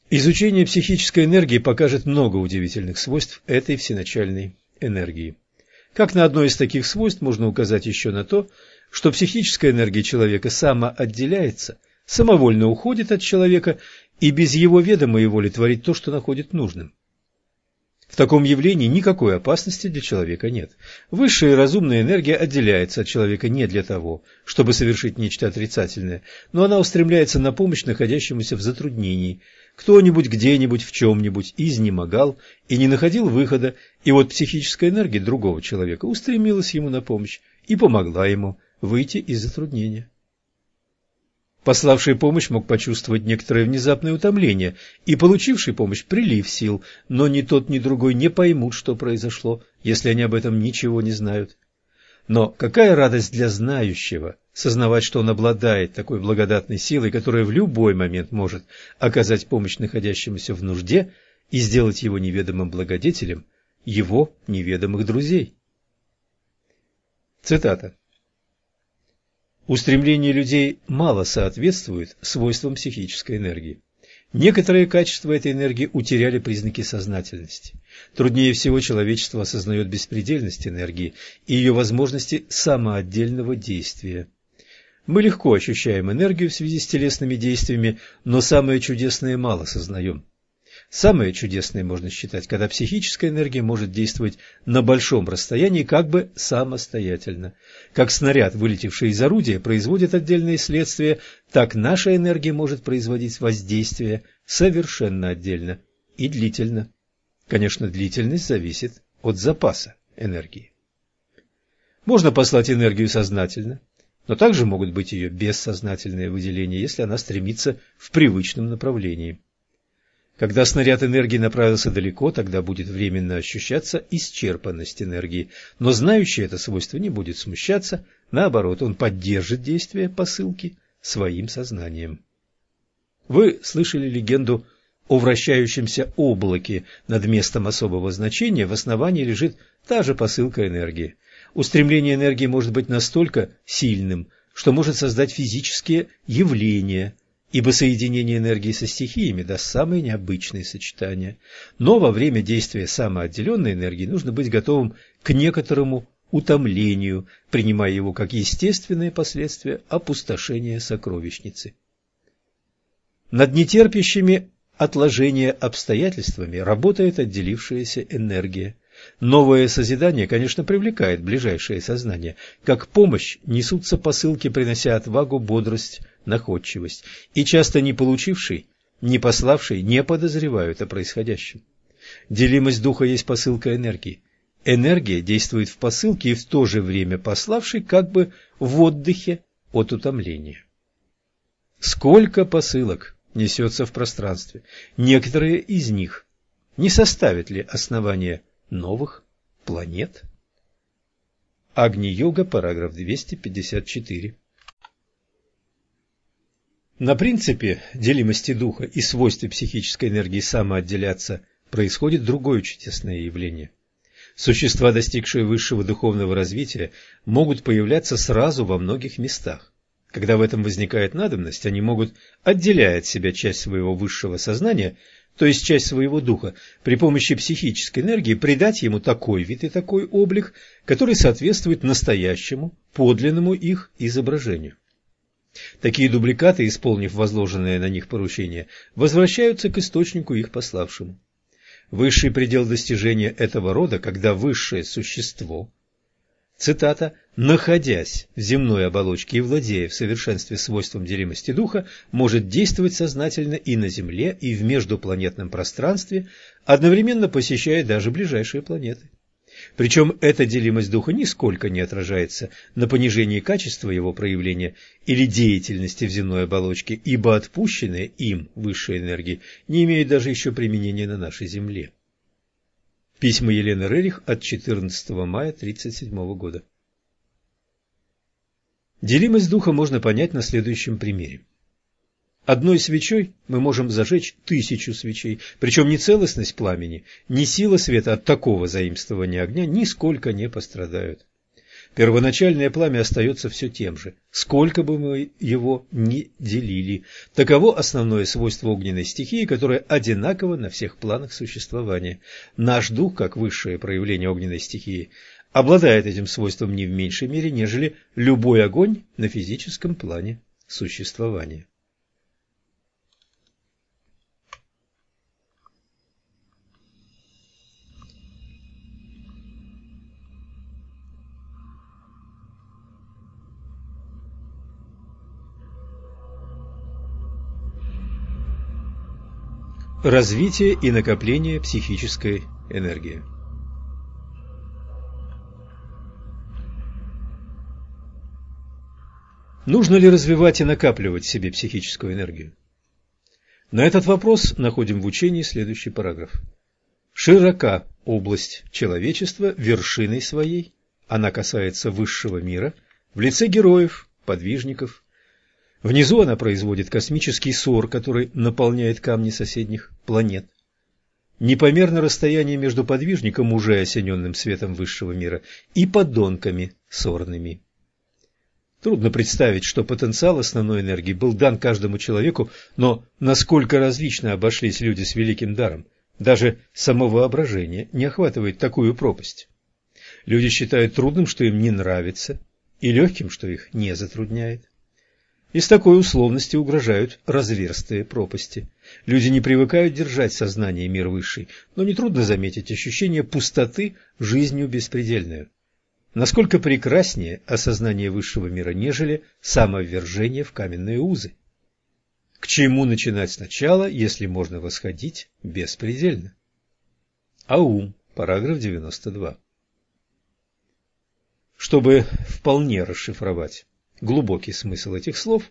Изучение психической энергии покажет много удивительных свойств этой всеначальной энергии. Как на одно из таких свойств можно указать еще на то, что психическая энергия человека самоотделяется, самовольно уходит от человека и без его ведома и воли творит то, что находит нужным. В таком явлении никакой опасности для человека нет. Высшая разумная энергия отделяется от человека не для того, чтобы совершить нечто отрицательное, но она устремляется на помощь находящемуся в затруднении. Кто-нибудь где-нибудь в чем-нибудь изнемогал и не находил выхода, и вот психическая энергия другого человека устремилась ему на помощь и помогла ему выйти из затруднения. Пославший помощь мог почувствовать некоторое внезапное утомление, и получивший помощь прилив сил, но ни тот, ни другой не поймут, что произошло, если они об этом ничего не знают. Но какая радость для знающего сознавать, что он обладает такой благодатной силой, которая в любой момент может оказать помощь находящемуся в нужде и сделать его неведомым благодетелем его неведомых друзей. Цитата. Устремления людей мало соответствуют свойствам психической энергии. Некоторые качества этой энергии утеряли признаки сознательности. Труднее всего человечество осознает беспредельность энергии и ее возможности самоотдельного действия. Мы легко ощущаем энергию в связи с телесными действиями, но самое чудесное мало сознаем. Самое чудесное можно считать, когда психическая энергия может действовать на большом расстоянии как бы самостоятельно. Как снаряд, вылетевший из орудия, производит отдельные следствия, так наша энергия может производить воздействие совершенно отдельно и длительно. Конечно, длительность зависит от запаса энергии. Можно послать энергию сознательно, но также могут быть ее бессознательные выделения, если она стремится в привычном направлении. Когда снаряд энергии направился далеко, тогда будет временно ощущаться исчерпанность энергии, но знающий это свойство не будет смущаться, наоборот, он поддержит действие посылки своим сознанием. Вы слышали легенду о вращающемся облаке над местом особого значения, в основании лежит та же посылка энергии. Устремление энергии может быть настолько сильным, что может создать физические явления – ибо соединение энергии со стихиями даст самые необычные сочетания. Но во время действия самоотделенной энергии нужно быть готовым к некоторому утомлению, принимая его как естественное последствие опустошения сокровищницы. Над нетерпящими отложения обстоятельствами работает отделившаяся энергия. Новое созидание, конечно, привлекает ближайшее сознание. Как помощь несутся посылки, принося отвагу, бодрость, находчивость, и часто не получивший, не пославший не подозревают о происходящем. Делимость духа есть посылка энергии. Энергия действует в посылке и в то же время пославший как бы в отдыхе от утомления. Сколько посылок несется в пространстве, некоторые из них не составят ли основания новых планет? Агни-йога, параграф 254 на принципе делимости духа и свойстве психической энергии самоотделяться происходит другое чудесное явление. Существа, достигшие высшего духовного развития, могут появляться сразу во многих местах. Когда в этом возникает надобность, они могут, отделяя от себя часть своего высшего сознания, то есть часть своего духа, при помощи психической энергии придать ему такой вид и такой облик, который соответствует настоящему, подлинному их изображению. Такие дубликаты, исполнив возложенное на них поручение, возвращаются к источнику их пославшему. Высший предел достижения этого рода, когда высшее существо, цитата, «находясь в земной оболочке и владея в совершенстве свойством делимости духа, может действовать сознательно и на Земле, и в междупланетном пространстве, одновременно посещая даже ближайшие планеты». Причем эта делимость духа нисколько не отражается на понижении качества его проявления или деятельности в земной оболочке, ибо отпущенные им высшие энергии не имеют даже еще применения на нашей Земле. Письма Елены Рерих от 14 мая 1937 года. Делимость духа можно понять на следующем примере. Одной свечой мы можем зажечь тысячу свечей, причем ни целостность пламени, ни сила света от такого заимствования огня нисколько не пострадают. Первоначальное пламя остается все тем же, сколько бы мы его ни делили. Таково основное свойство огненной стихии, которое одинаково на всех планах существования. Наш дух, как высшее проявление огненной стихии, обладает этим свойством не в меньшей мере, нежели любой огонь на физическом плане существования. Развитие и накопление психической энергии. Нужно ли развивать и накапливать в себе психическую энергию? На этот вопрос находим в учении следующий параграф. Широка область человечества вершиной своей, она касается высшего мира, в лице героев, подвижников, Внизу она производит космический сор, который наполняет камни соседних планет. Непомерно расстояние между подвижником, уже осененным светом высшего мира, и подонками сорными. Трудно представить, что потенциал основной энергии был дан каждому человеку, но насколько различно обошлись люди с великим даром. Даже само воображение не охватывает такую пропасть. Люди считают трудным, что им не нравится, и легким, что их не затрудняет. Из такой условности угрожают разверстые пропасти. Люди не привыкают держать сознание мир высший, но нетрудно заметить ощущение пустоты жизнью беспредельную. Насколько прекраснее осознание высшего мира, нежели самовержение в каменные узы. К чему начинать сначала, если можно восходить беспредельно? Аум, параграф 92. Чтобы вполне расшифровать глубокий смысл этих слов,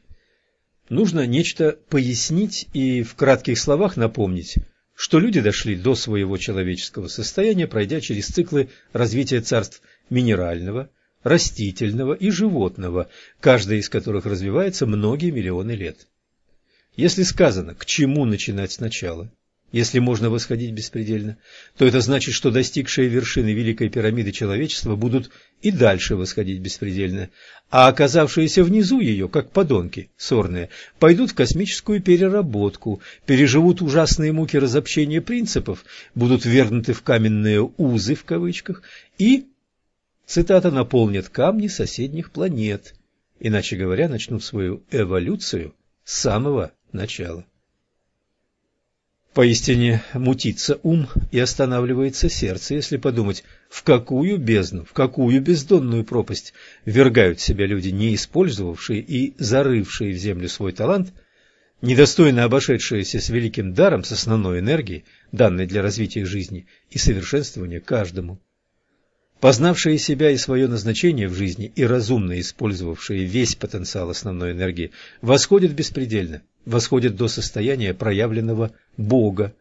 нужно нечто пояснить и в кратких словах напомнить, что люди дошли до своего человеческого состояния, пройдя через циклы развития царств минерального, растительного и животного, каждая из которых развивается многие миллионы лет. Если сказано, к чему начинать сначала, если можно восходить беспредельно, то это значит, что достигшие вершины Великой пирамиды человечества будут и дальше восходить беспредельно, а оказавшиеся внизу ее, как подонки сорные, пойдут в космическую переработку, переживут ужасные муки разобщения принципов, будут вернуты в каменные «узы» в кавычках и, цитата, наполнят камни соседних планет, иначе говоря, начнут свою эволюцию с самого начала. Поистине мутится ум и останавливается сердце, если подумать, в какую бездну, в какую бездонную пропасть ввергают себя люди, не использовавшие и зарывшие в землю свой талант, недостойно обошедшиеся с великим даром, с основной энергией, данной для развития жизни и совершенствования каждому. Познавшие себя и свое назначение в жизни и разумно использовавшие весь потенциал основной энергии восходят беспредельно, восходят до состояния проявленного Бога.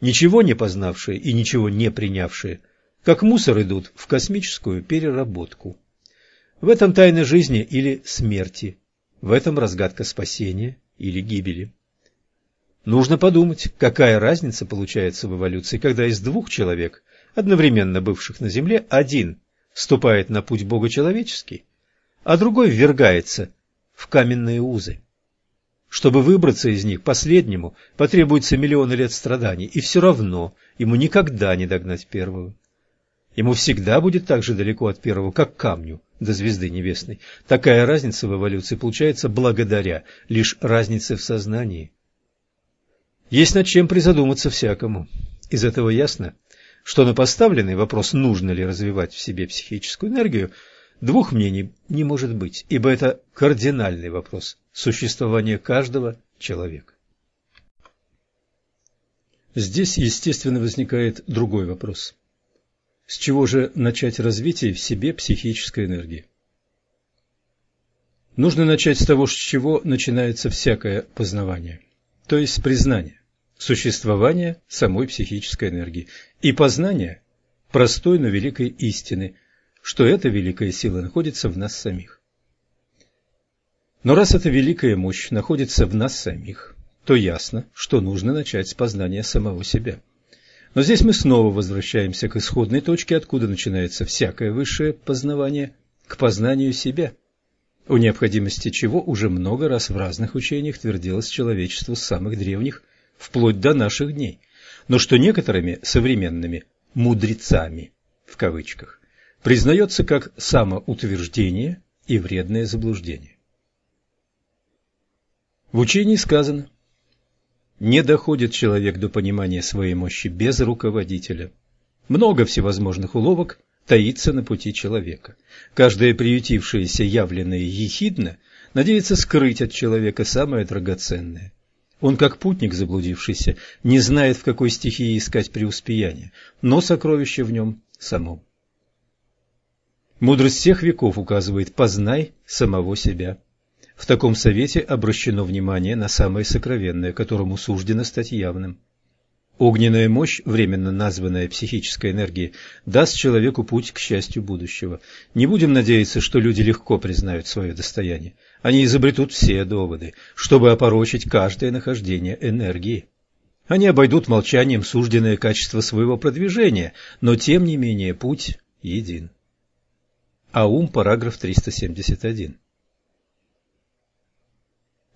Ничего не познавшие и ничего не принявшие, как мусор идут в космическую переработку. В этом тайна жизни или смерти, в этом разгадка спасения или гибели. Нужно подумать, какая разница получается в эволюции, когда из двух человек – одновременно бывших на земле, один вступает на путь Бога человеческий, а другой ввергается в каменные узы. Чтобы выбраться из них, последнему потребуется миллионы лет страданий, и все равно ему никогда не догнать первого. Ему всегда будет так же далеко от первого, как камню до звезды небесной. Такая разница в эволюции получается благодаря лишь разнице в сознании. Есть над чем призадуматься всякому. Из этого ясно, что на поставленный вопрос, нужно ли развивать в себе психическую энергию, двух мнений не может быть, ибо это кардинальный вопрос существования каждого человека. Здесь, естественно, возникает другой вопрос. С чего же начать развитие в себе психической энергии? Нужно начать с того, с чего начинается всякое познавание, то есть признание существования самой психической энергии и познание простой, но великой истины, что эта великая сила находится в нас самих. Но раз эта великая мощь находится в нас самих, то ясно, что нужно начать с познания самого себя. Но здесь мы снова возвращаемся к исходной точке, откуда начинается всякое высшее познавание, к познанию себя, о необходимости чего уже много раз в разных учениях твердилось человечеству с самых древних, вплоть до наших дней, но что некоторыми современными «мудрецами» в кавычках признается как самоутверждение и вредное заблуждение. В учении сказано – не доходит человек до понимания своей мощи без руководителя. Много всевозможных уловок таится на пути человека. Каждое приютившееся явленное ехидно надеется скрыть от человека самое драгоценное. Он, как путник заблудившийся, не знает, в какой стихии искать преуспеяние, но сокровище в нем самом. Мудрость всех веков указывает «познай самого себя». В таком совете обращено внимание на самое сокровенное, которому суждено стать явным. Огненная мощь, временно названная психической энергией, даст человеку путь к счастью будущего. Не будем надеяться, что люди легко признают свое достояние. Они изобретут все доводы, чтобы опорочить каждое нахождение энергии. Они обойдут молчанием сужденное качество своего продвижения, но тем не менее путь един. Аум, параграф 371.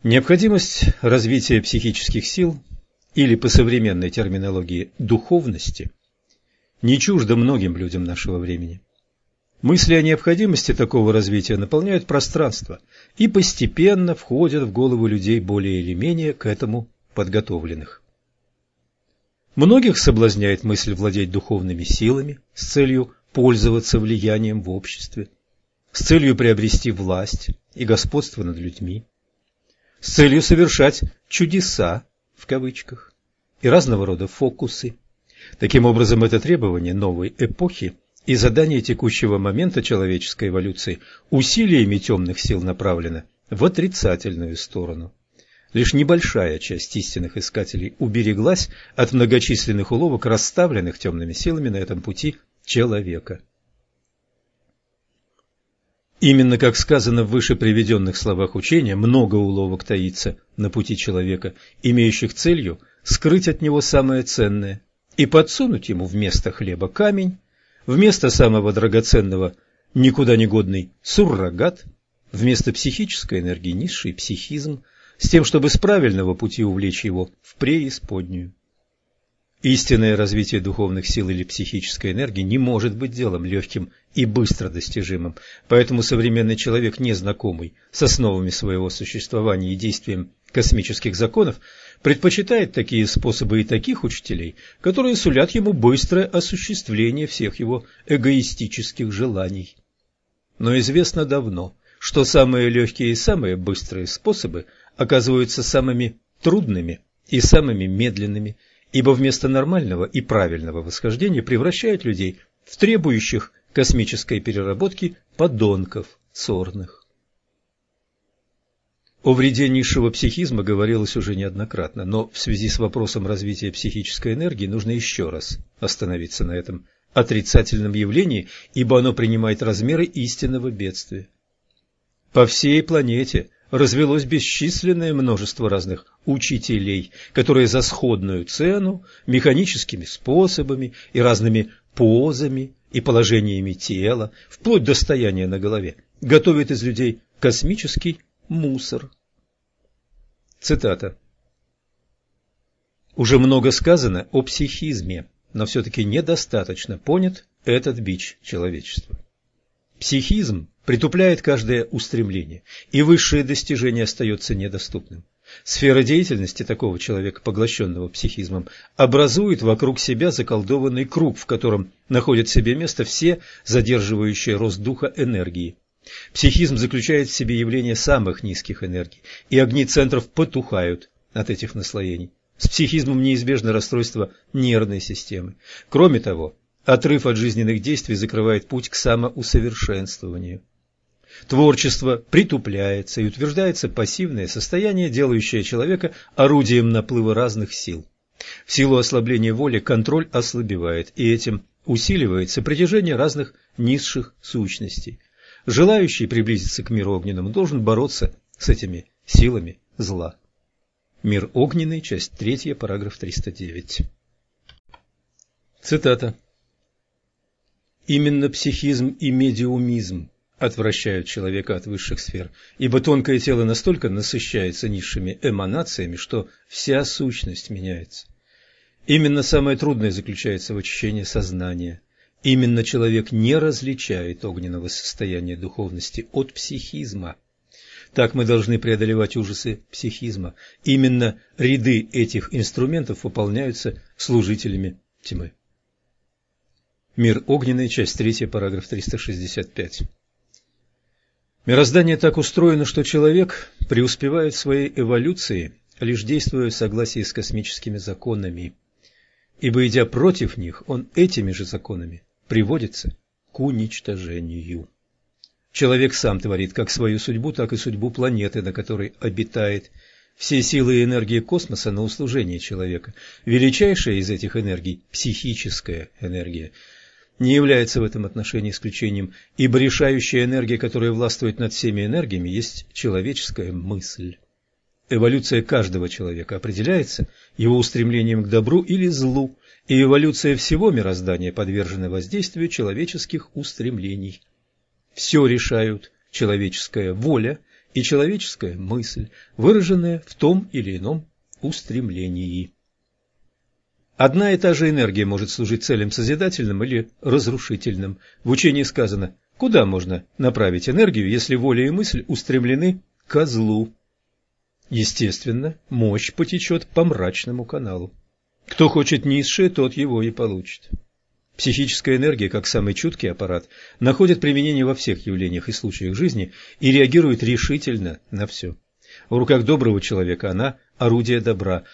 Необходимость развития психических сил, или по современной терминологии духовности, не чужда многим людям нашего времени. Мысли о необходимости такого развития наполняют пространство и постепенно входят в головы людей более или менее к этому подготовленных. Многих соблазняет мысль владеть духовными силами с целью пользоваться влиянием в обществе, с целью приобрести власть и господство над людьми, с целью совершать «чудеса» в кавычках и разного рода фокусы. Таким образом, это требование новой эпохи и задание текущего момента человеческой эволюции усилиями темных сил направлено в отрицательную сторону. Лишь небольшая часть истинных искателей убереглась от многочисленных уловок, расставленных темными силами на этом пути человека. Именно как сказано в выше приведенных словах учения, много уловок таится на пути человека, имеющих целью скрыть от него самое ценное и подсунуть ему вместо хлеба камень, вместо самого драгоценного никуда не годный суррогат, вместо психической энергии низший психизм, с тем, чтобы с правильного пути увлечь его в преисподнюю. Истинное развитие духовных сил или психической энергии не может быть делом легким и быстро достижимым, поэтому современный человек, незнакомый с основами своего существования и действием космических законов, предпочитает такие способы и таких учителей, которые сулят ему быстрое осуществление всех его эгоистических желаний. Но известно давно, что самые легкие и самые быстрые способы оказываются самыми трудными и самыми медленными – ибо вместо нормального и правильного восхождения превращает людей в требующих космической переработки подонков сорных. О вреде низшего психизма говорилось уже неоднократно, но в связи с вопросом развития психической энергии нужно еще раз остановиться на этом отрицательном явлении, ибо оно принимает размеры истинного бедствия. По всей планете развелось бесчисленное множество разных учителей, которые за сходную цену, механическими способами и разными позами и положениями тела, вплоть до стояния на голове, готовят из людей космический мусор. Цитата. Уже много сказано о психизме, но все-таки недостаточно понят этот бич человечества. Психизм притупляет каждое устремление, и высшее достижение остается недоступным. Сфера деятельности такого человека, поглощенного психизмом, образует вокруг себя заколдованный круг, в котором находят себе место все задерживающие рост духа энергии. Психизм заключает в себе явление самых низких энергий, и огни центров потухают от этих наслоений. С психизмом неизбежно расстройство нервной системы. Кроме того, отрыв от жизненных действий закрывает путь к самоусовершенствованию. Творчество притупляется и утверждается пассивное состояние, делающее человека орудием наплыва разных сил. В силу ослабления воли контроль ослабевает, и этим усиливается притяжение разных низших сущностей. Желающий приблизиться к миру огненному должен бороться с этими силами зла. Мир огненный, часть 3, параграф 309. Цитата. Именно психизм и медиумизм отвращают человека от высших сфер, ибо тонкое тело настолько насыщается низшими эманациями, что вся сущность меняется. Именно самое трудное заключается в очищении сознания. Именно человек не различает огненного состояния духовности от психизма. Так мы должны преодолевать ужасы психизма. Именно ряды этих инструментов выполняются служителями тьмы. Мир огненный, часть 3, параграф 365. Мироздание так устроено, что человек преуспевает в своей эволюции, лишь действуя в согласии с космическими законами. Ибо, идя против них, он этими же законами приводится к уничтожению. Человек сам творит как свою судьбу, так и судьбу планеты, на которой обитает. Все силы и энергии космоса на услужение человека. Величайшая из этих энергий – психическая энергия – не является в этом отношении исключением, ибо решающая энергия, которая властвует над всеми энергиями, есть человеческая мысль. Эволюция каждого человека определяется его устремлением к добру или злу, и эволюция всего мироздания подвержена воздействию человеческих устремлений. Все решают человеческая воля и человеческая мысль, выраженная в том или ином устремлении. Одна и та же энергия может служить целям созидательным или разрушительным. В учении сказано, куда можно направить энергию, если воля и мысль устремлены к злу. Естественно, мощь потечет по мрачному каналу. Кто хочет низшее, тот его и получит. Психическая энергия, как самый чуткий аппарат, находит применение во всех явлениях и случаях жизни и реагирует решительно на все. В руках доброго человека она – орудие добра,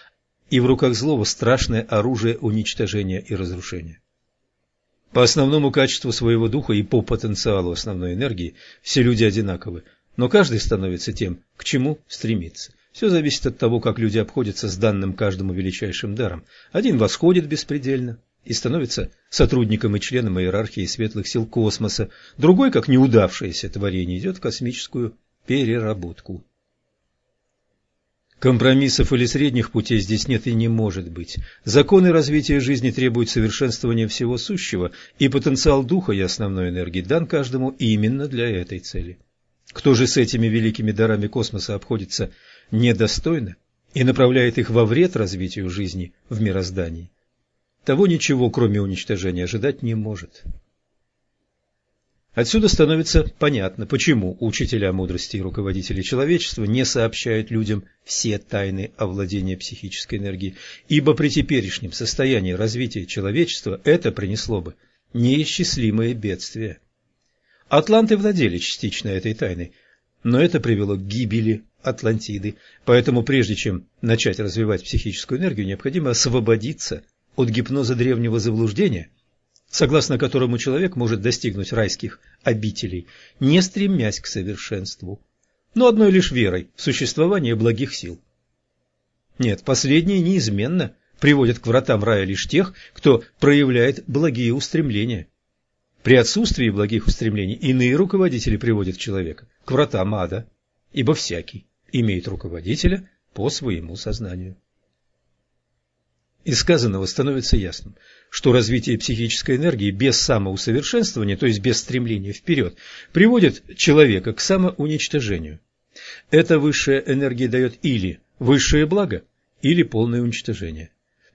и в руках злого страшное оружие уничтожения и разрушения. По основному качеству своего духа и по потенциалу основной энергии все люди одинаковы, но каждый становится тем, к чему стремится. Все зависит от того, как люди обходятся с данным каждому величайшим даром. Один восходит беспредельно и становится сотрудником и членом иерархии светлых сил космоса, другой, как неудавшееся творение, идет в космическую переработку. Компромиссов или средних путей здесь нет и не может быть. Законы развития жизни требуют совершенствования всего сущего, и потенциал духа и основной энергии дан каждому именно для этой цели. Кто же с этими великими дарами космоса обходится недостойно и направляет их во вред развитию жизни в мироздании, того ничего, кроме уничтожения, ожидать не может. Отсюда становится понятно, почему учителя мудрости и руководители человечества не сообщают людям все тайны овладения психической энергией, ибо при теперешнем состоянии развития человечества это принесло бы неисчислимые бедствия. Атланты владели частично этой тайной, но это привело к гибели Атлантиды, поэтому прежде чем начать развивать психическую энергию, необходимо освободиться от гипноза древнего заблуждения – согласно которому человек может достигнуть райских обителей, не стремясь к совершенству, но одной лишь верой в существование благих сил. Нет, последние неизменно приводят к вратам рая лишь тех, кто проявляет благие устремления. При отсутствии благих устремлений иные руководители приводят человека к вратам ада, ибо всякий имеет руководителя по своему сознанию. Из сказанного становится ясным, что развитие психической энергии без самоусовершенствования, то есть без стремления вперед, приводит человека к самоуничтожению. Эта высшая энергия дает или высшее благо, или полное уничтожение.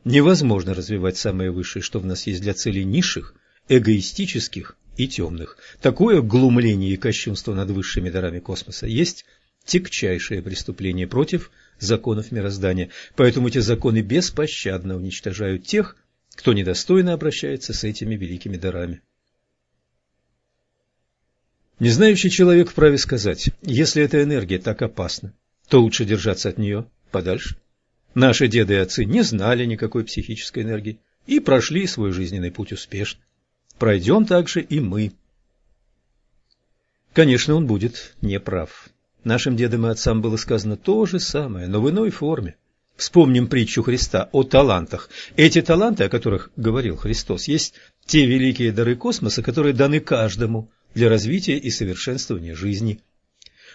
Невозможно развивать самое высшее, что в нас есть для целей низших, эгоистических и темных. Такое глумление и кощунство над высшими дарами космоса есть тягчайшее преступление против законов мироздания, поэтому эти законы беспощадно уничтожают тех, кто недостойно обращается с этими великими дарами. Незнающий человек вправе сказать, если эта энергия так опасна, то лучше держаться от нее подальше. Наши деды и отцы не знали никакой психической энергии и прошли свой жизненный путь успешно. Пройдем также и мы. Конечно, он будет неправ. Нашим дедам и отцам было сказано то же самое, но в иной форме. Вспомним притчу Христа о талантах. Эти таланты, о которых говорил Христос, есть те великие дары космоса, которые даны каждому для развития и совершенствования жизни.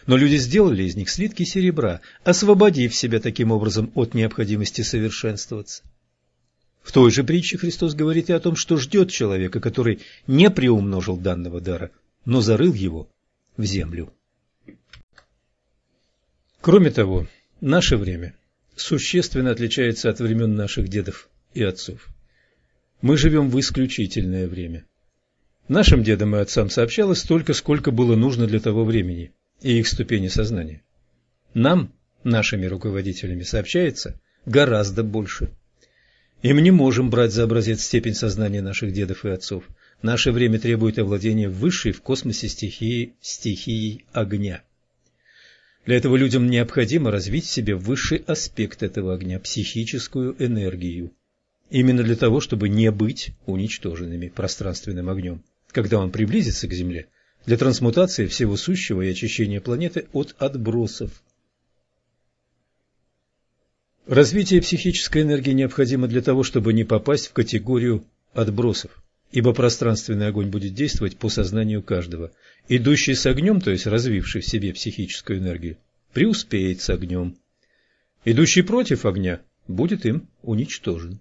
Но люди сделали из них слитки серебра, освободив себя таким образом от необходимости совершенствоваться. В той же притче Христос говорит и о том, что ждет человека, который не приумножил данного дара, но зарыл его в землю. Кроме того, наше время существенно отличается от времен наших дедов и отцов. Мы живем в исключительное время. Нашим дедам и отцам сообщалось столько, сколько было нужно для того времени и их ступени сознания. Нам, нашими руководителями, сообщается гораздо больше. И мы не можем брать за образец степень сознания наших дедов и отцов. Наше время требует овладения высшей в космосе стихией, стихией огня. Для этого людям необходимо развить в себе высший аспект этого огня – психическую энергию. Именно для того, чтобы не быть уничтоженными пространственным огнем, когда он приблизится к Земле, для трансмутации всего сущего и очищения планеты от отбросов. Развитие психической энергии необходимо для того, чтобы не попасть в категорию отбросов, ибо пространственный огонь будет действовать по сознанию каждого, Идущий с огнем, то есть развивший в себе психическую энергию, преуспеет с огнем. Идущий против огня будет им уничтожен.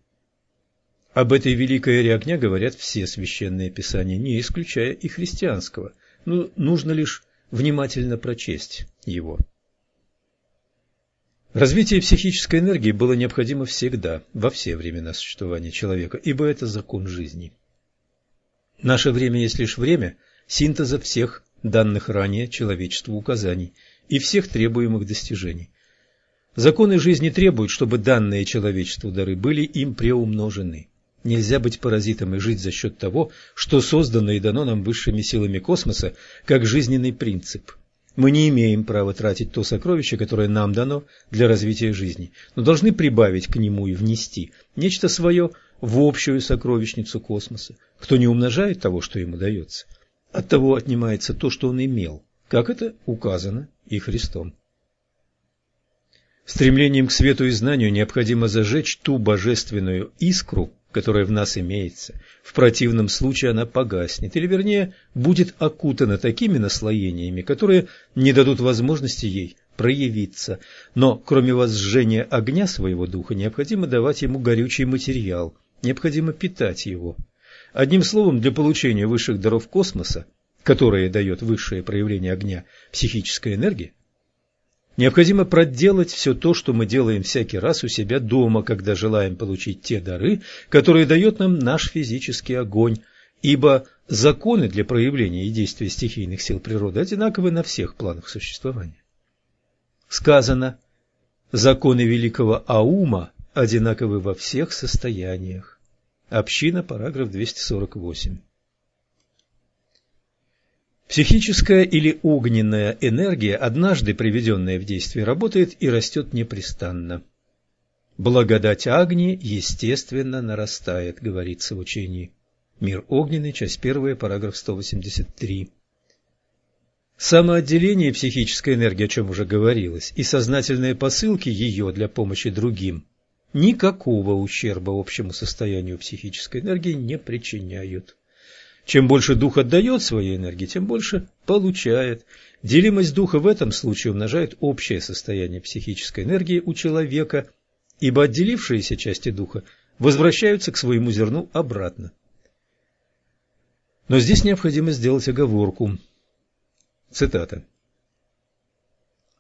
Об этой великой эре огня говорят все священные писания, не исключая и христианского, но нужно лишь внимательно прочесть его. Развитие психической энергии было необходимо всегда, во все времена существования человека, ибо это закон жизни. Наше время есть лишь время синтеза всех данных ранее человечеству указаний и всех требуемых достижений. Законы жизни требуют, чтобы данные человечеству дары были им преумножены. Нельзя быть паразитом и жить за счет того, что создано и дано нам высшими силами космоса, как жизненный принцип. Мы не имеем права тратить то сокровище, которое нам дано для развития жизни, но должны прибавить к нему и внести нечто свое в общую сокровищницу космоса. Кто не умножает того, что ему дается, от того отнимается то, что он имел, как это указано и Христом. Стремлением к свету и знанию необходимо зажечь ту божественную искру, которая в нас имеется. В противном случае она погаснет, или вернее, будет окутана такими наслоениями, которые не дадут возможности ей проявиться. Но кроме возжжения огня своего духа, необходимо давать ему горючий материал, необходимо питать его. Одним словом, для получения высших даров космоса, которые дает высшее проявление огня, психическая энергия, необходимо проделать все то, что мы делаем всякий раз у себя дома, когда желаем получить те дары, которые дает нам наш физический огонь, ибо законы для проявления и действия стихийных сил природы одинаковы на всех планах существования. Сказано, законы великого Аума одинаковы во всех состояниях. Община, параграф 248. Психическая или огненная энергия, однажды приведенная в действие, работает и растет непрестанно. Благодать Агни, естественно, нарастает, говорится в учении. Мир огненный, часть 1, параграф 183. Самоотделение психической энергии, о чем уже говорилось, и сознательные посылки ее для помощи другим никакого ущерба общему состоянию психической энергии не причиняют. Чем больше дух отдает своей энергии, тем больше получает. Делимость духа в этом случае умножает общее состояние психической энергии у человека, ибо отделившиеся части духа возвращаются к своему зерну обратно. Но здесь необходимо сделать оговорку. Цитата.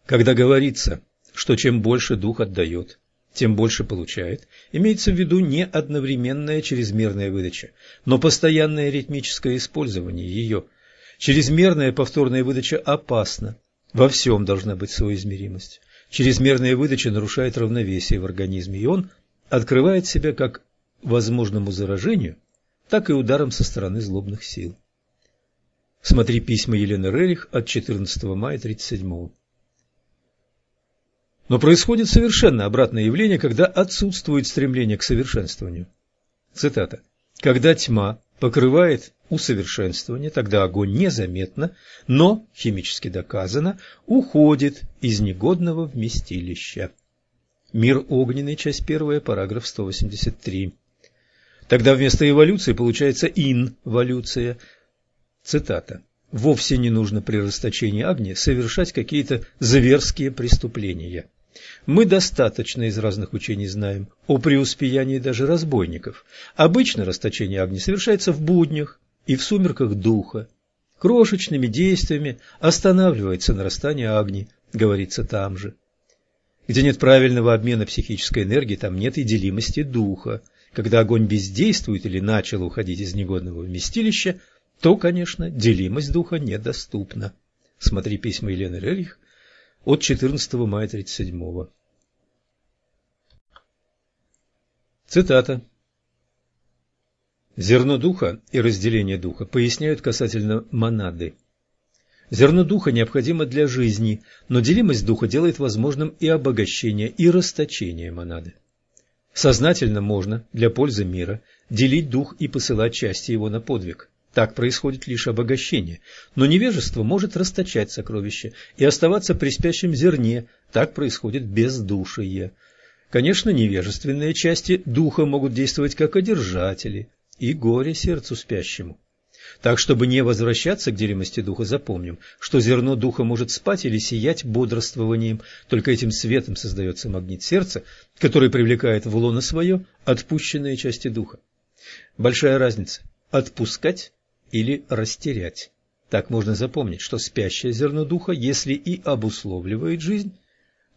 Когда говорится, что чем больше дух отдает, тем больше получает, имеется в виду не одновременная чрезмерная выдача, но постоянное ритмическое использование ее. Чрезмерная повторная выдача опасна. Во всем должна быть соизмеримость. Чрезмерная выдача нарушает равновесие в организме, и он открывает себя как возможному заражению, так и ударом со стороны злобных сил. Смотри письма Елены Рерих от 14 мая 1937 Но происходит совершенно обратное явление, когда отсутствует стремление к совершенствованию. Цитата. «Когда тьма покрывает усовершенствование, тогда огонь незаметно, но, химически доказано, уходит из негодного вместилища». Мир огненный, часть первая, параграф 183. Тогда вместо эволюции получается инволюция. Цитата. «Вовсе не нужно при расточении огня совершать какие-то зверские преступления». Мы достаточно из разных учений знаем о преуспеянии даже разбойников. Обычно расточение огня совершается в буднях и в сумерках духа. Крошечными действиями останавливается нарастание огни, говорится там же. Где нет правильного обмена психической энергии, там нет и делимости духа. Когда огонь бездействует или начал уходить из негодного вместилища, то, конечно, делимость духа недоступна. Смотри письма Елены Рерих от 14 мая 1937 Цитата. Зерно духа и разделение духа поясняют касательно монады. Зерно духа необходимо для жизни, но делимость духа делает возможным и обогащение, и расточение монады. Сознательно можно, для пользы мира, делить дух и посылать части его на подвиг. Так происходит лишь обогащение. Но невежество может расточать сокровища и оставаться при спящем зерне. Так происходит бездушие. Конечно, невежественные части духа могут действовать как одержатели и горе сердцу спящему. Так, чтобы не возвращаться к делимости духа, запомним, что зерно духа может спать или сиять бодрствованием, только этим светом создается магнит сердца, который привлекает в лоно свое отпущенные части духа. Большая разница – отпускать или растерять. Так можно запомнить, что спящее зерно духа, если и обусловливает жизнь,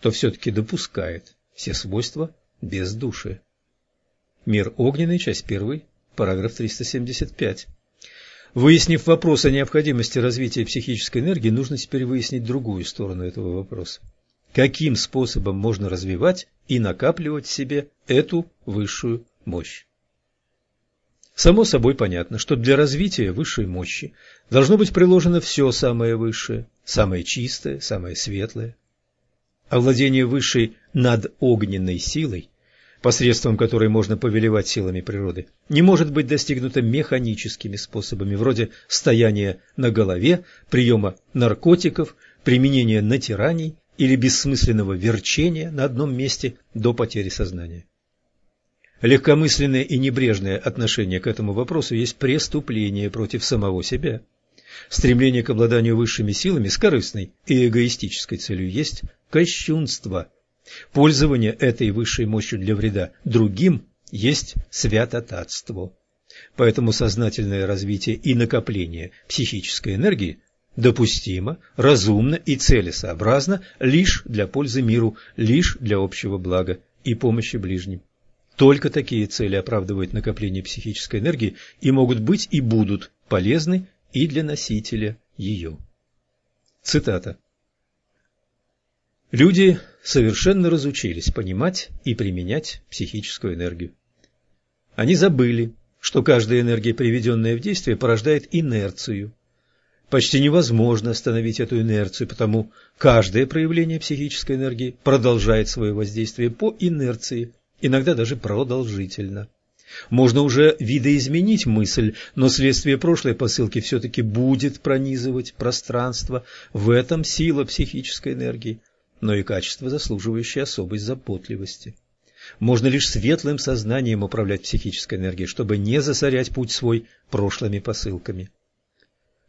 то все-таки допускает все свойства бездушия. Мир огненный, часть 1, параграф 375. Выяснив вопрос о необходимости развития психической энергии, нужно теперь выяснить другую сторону этого вопроса. Каким способом можно развивать и накапливать в себе эту высшую мощь? Само собой понятно, что для развития высшей мощи должно быть приложено все самое высшее, самое чистое, самое светлое. Овладение высшей над огненной силой посредством которой можно повелевать силами природы, не может быть достигнуто механическими способами, вроде стояния на голове, приема наркотиков, применения натираний или бессмысленного верчения на одном месте до потери сознания. Легкомысленное и небрежное отношение к этому вопросу есть преступление против самого себя. Стремление к обладанию высшими силами с корыстной и эгоистической целью есть кощунство – Пользование этой высшей мощью для вреда другим есть святотатство. Поэтому сознательное развитие и накопление психической энергии допустимо, разумно и целесообразно лишь для пользы миру, лишь для общего блага и помощи ближним. Только такие цели оправдывают накопление психической энергии и могут быть и будут полезны и для носителя ее. Цитата. Люди совершенно разучились понимать и применять психическую энергию. Они забыли, что каждая энергия, приведенная в действие, порождает инерцию. Почти невозможно остановить эту инерцию, потому каждое проявление психической энергии продолжает свое воздействие по инерции, иногда даже продолжительно. Можно уже видоизменить мысль, но следствие прошлой посылки все-таки будет пронизывать пространство. В этом сила психической энергии но и качество, заслуживающее особой заботливости. Можно лишь светлым сознанием управлять психической энергией, чтобы не засорять путь свой прошлыми посылками.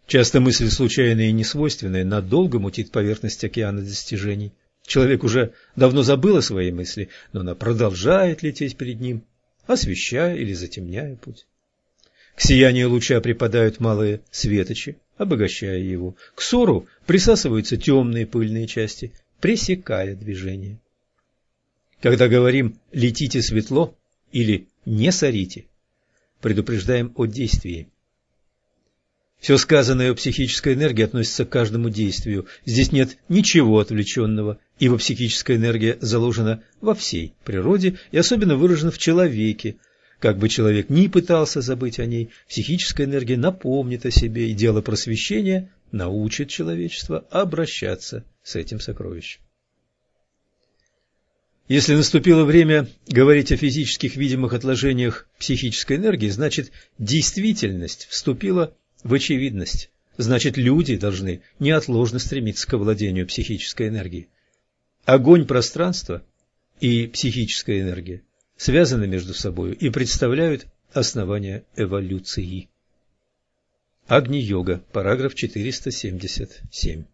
Часто мысль случайная и несвойственная надолго мутит поверхность океана достижений. Человек уже давно забыл о своей мысли, но она продолжает лететь перед ним, освещая или затемняя путь. К сиянию луча припадают малые светочи, обогащая его. К ссору присасываются темные пыльные части, пресекая движение. Когда говорим «летите светло» или «не сорите», предупреждаем о действии. Все сказанное о психической энергии относится к каждому действию. Здесь нет ничего отвлеченного, ибо психическая энергия заложена во всей природе и особенно выражена в человеке. Как бы человек ни пытался забыть о ней, психическая энергия напомнит о себе, и дело просвещения научит человечество обращаться с этим сокровищем. Если наступило время говорить о физических видимых отложениях психической энергии, значит действительность вступила в очевидность. Значит, люди должны неотложно стремиться к овладению психической энергией. Огонь пространства и психическая энергия связаны между собой и представляют основание эволюции. Агни-йога, параграф 477.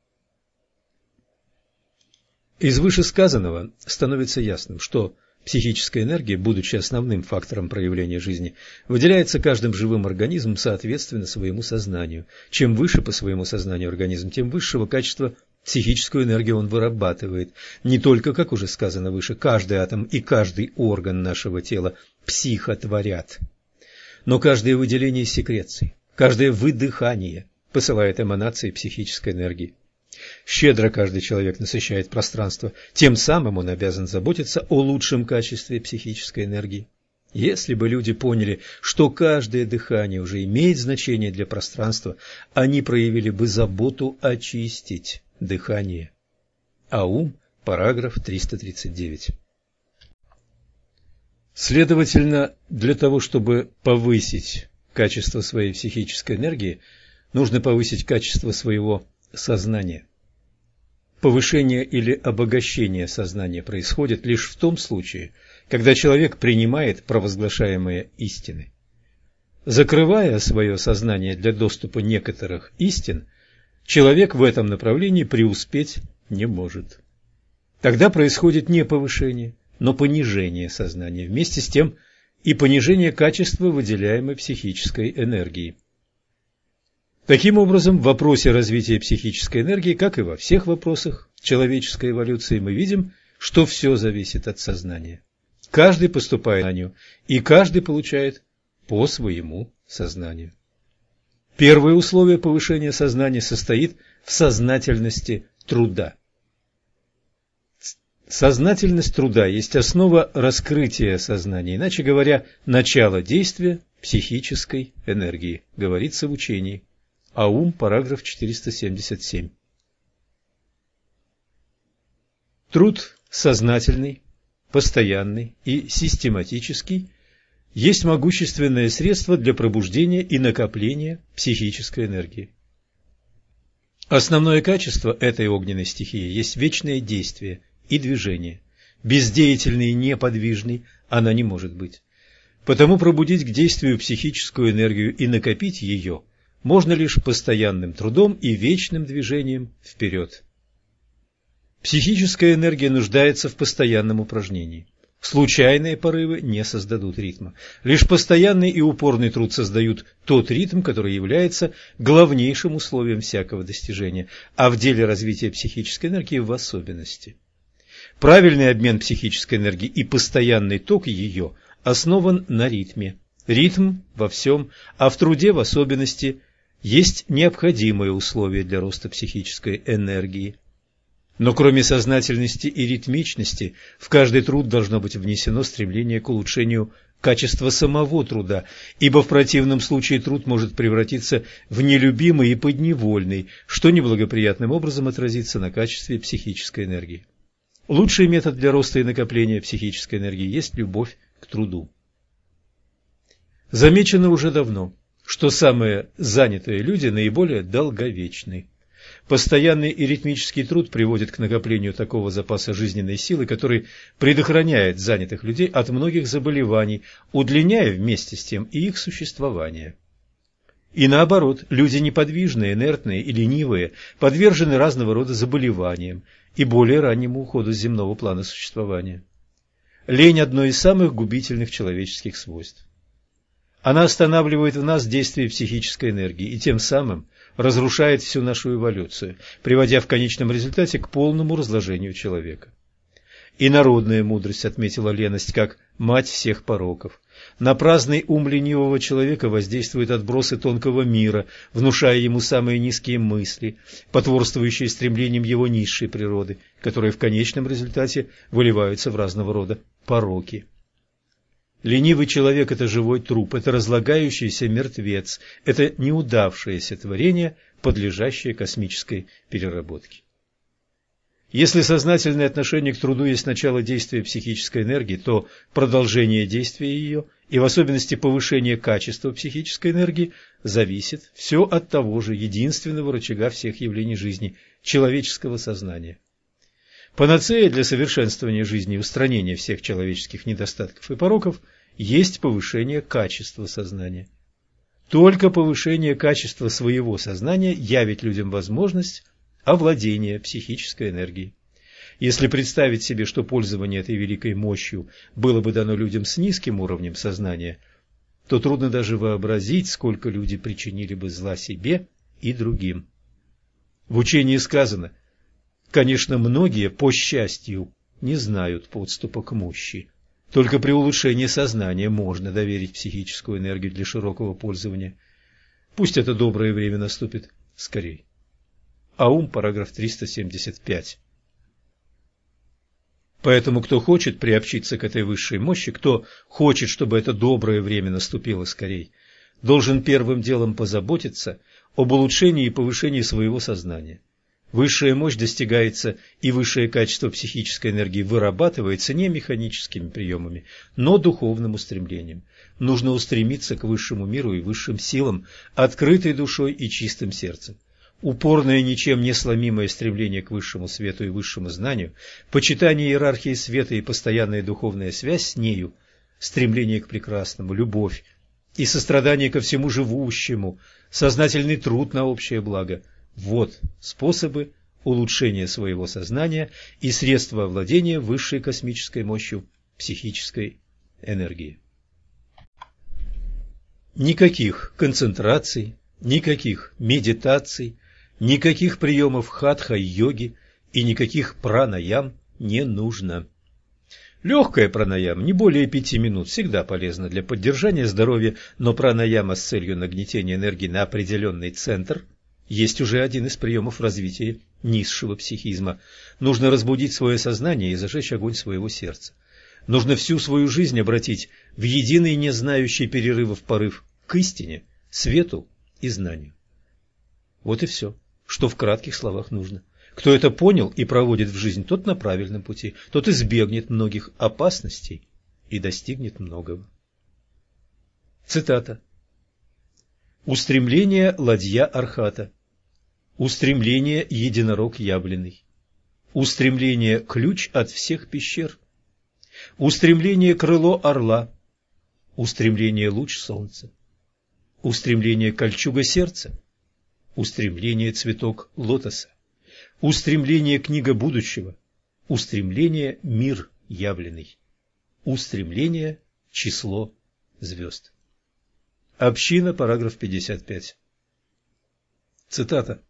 Из вышесказанного становится ясным, что психическая энергия, будучи основным фактором проявления жизни, выделяется каждым живым организмом соответственно своему сознанию. Чем выше по своему сознанию организм, тем высшего качества психическую энергию он вырабатывает. Не только, как уже сказано выше, каждый атом и каждый орган нашего тела психотворят, но каждое выделение секреций, каждое выдыхание посылает эманации психической энергии. Щедро каждый человек насыщает пространство, тем самым он обязан заботиться о лучшем качестве психической энергии. Если бы люди поняли, что каждое дыхание уже имеет значение для пространства, они проявили бы заботу очистить дыхание. Аум, параграф 339. Следовательно, для того, чтобы повысить качество своей психической энергии, нужно повысить качество своего сознания. Повышение или обогащение сознания происходит лишь в том случае, когда человек принимает провозглашаемые истины. Закрывая свое сознание для доступа некоторых истин, человек в этом направлении преуспеть не может. Тогда происходит не повышение, но понижение сознания, вместе с тем и понижение качества выделяемой психической энергии. Таким образом, в вопросе развития психической энергии, как и во всех вопросах человеческой эволюции, мы видим, что все зависит от сознания. Каждый поступает на нее, и каждый получает по своему сознанию. Первое условие повышения сознания состоит в сознательности труда. Сознательность труда есть основа раскрытия сознания, иначе говоря, начало действия психической энергии, говорится в учении. Аум, параграф 477. Труд сознательный, постоянный и систематический есть могущественное средство для пробуждения и накопления психической энергии. Основное качество этой огненной стихии есть вечное действие и движение. Бездеятельный и неподвижный она не может быть. Потому пробудить к действию психическую энергию и накопить ее – можно лишь постоянным трудом и вечным движением вперед. Психическая энергия нуждается в постоянном упражнении. Случайные порывы не создадут ритма. Лишь постоянный и упорный труд создают тот ритм, который является главнейшим условием всякого достижения, а в деле развития психической энергии в особенности. Правильный обмен психической энергии и постоянный ток ее основан на ритме. Ритм во всем, а в труде в особенности есть необходимые условия для роста психической энергии. Но кроме сознательности и ритмичности, в каждый труд должно быть внесено стремление к улучшению качества самого труда, ибо в противном случае труд может превратиться в нелюбимый и подневольный, что неблагоприятным образом отразится на качестве психической энергии. Лучший метод для роста и накопления психической энергии есть любовь к труду. Замечено уже давно – что самые занятые люди наиболее долговечны. Постоянный и ритмический труд приводит к накоплению такого запаса жизненной силы, который предохраняет занятых людей от многих заболеваний, удлиняя вместе с тем и их существование. И наоборот, люди неподвижные, инертные и ленивые подвержены разного рода заболеваниям и более раннему уходу с земного плана существования. Лень – одно из самых губительных человеческих свойств. Она останавливает в нас действие психической энергии и тем самым разрушает всю нашу эволюцию, приводя в конечном результате к полному разложению человека. И народная мудрость отметила леность как мать всех пороков. На праздный ум ленивого человека воздействуют отбросы тонкого мира, внушая ему самые низкие мысли, потворствующие стремлениям его низшей природы, которые в конечном результате выливаются в разного рода пороки. Ленивый человек – это живой труп, это разлагающийся мертвец, это неудавшееся творение, подлежащее космической переработке. Если сознательное отношение к труду есть начало действия психической энергии, то продолжение действия ее, и в особенности повышение качества психической энергии, зависит все от того же единственного рычага всех явлений жизни – человеческого сознания. Панацея для совершенствования жизни и устранения всех человеческих недостатков и пороков есть повышение качества сознания. Только повышение качества своего сознания явит людям возможность овладение психической энергией. Если представить себе, что пользование этой великой мощью было бы дано людям с низким уровнем сознания, то трудно даже вообразить, сколько люди причинили бы зла себе и другим. В учении сказано, конечно, многие, по счастью, не знают подступа к мощи. Только при улучшении сознания можно доверить психическую энергию для широкого пользования. Пусть это доброе время наступит скорее. Аум, параграф 375. Поэтому, кто хочет приобщиться к этой высшей мощи, кто хочет, чтобы это доброе время наступило скорей, должен первым делом позаботиться об улучшении и повышении своего сознания. Высшая мощь достигается и высшее качество психической энергии вырабатывается не механическими приемами, но духовным устремлением. Нужно устремиться к высшему миру и высшим силам, открытой душой и чистым сердцем упорное ничем не сломимое стремление к высшему свету и высшему знанию, почитание иерархии света и постоянная духовная связь с нею, стремление к прекрасному, любовь и сострадание ко всему живущему, сознательный труд на общее благо – вот способы улучшения своего сознания и средства овладения высшей космической мощью психической энергии. Никаких концентраций, никаких медитаций, Никаких приемов хатха-йоги и никаких пранаям не нужно. Легкая пранаям, не более пяти минут, всегда полезна для поддержания здоровья, но пранаяма с целью нагнетения энергии на определенный центр есть уже один из приемов развития низшего психизма. Нужно разбудить свое сознание и зажечь огонь своего сердца. Нужно всю свою жизнь обратить в единый не знающий перерывов порыв к истине, свету и знанию. Вот и все что в кратких словах нужно. Кто это понял и проводит в жизнь, тот на правильном пути, тот избегнет многих опасностей и достигнет многого. Цитата. Устремление ладья Архата. Устремление единорог явленный. Устремление ключ от всех пещер. Устремление крыло орла. Устремление луч солнца. Устремление кольчуга сердца устремление цветок лотоса, устремление книга будущего, устремление мир явленный, устремление число звезд. Община, параграф 55. Цитата.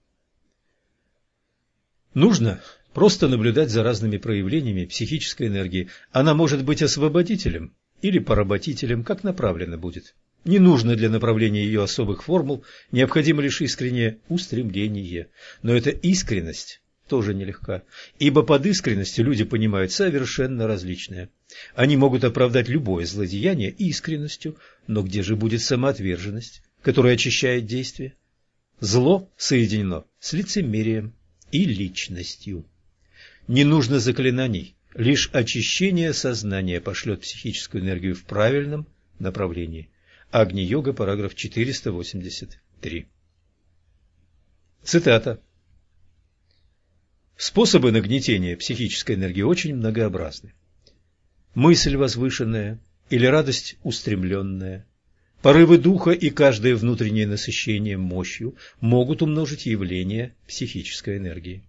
Нужно просто наблюдать за разными проявлениями психической энергии. Она может быть освободителем или поработителем, как направлено будет. Не нужно для направления ее особых формул, необходимо лишь искреннее устремление. Но эта искренность тоже нелегка, ибо под искренностью люди понимают совершенно различное. Они могут оправдать любое злодеяние искренностью, но где же будет самоотверженность, которая очищает действие? Зло соединено с лицемерием и личностью. Не нужно заклинаний, лишь очищение сознания пошлет психическую энергию в правильном направлении. Агни-йога, параграф 483. Цитата. Способы нагнетения психической энергии очень многообразны. Мысль возвышенная или радость устремленная, порывы духа и каждое внутреннее насыщение мощью могут умножить явление психической энергии.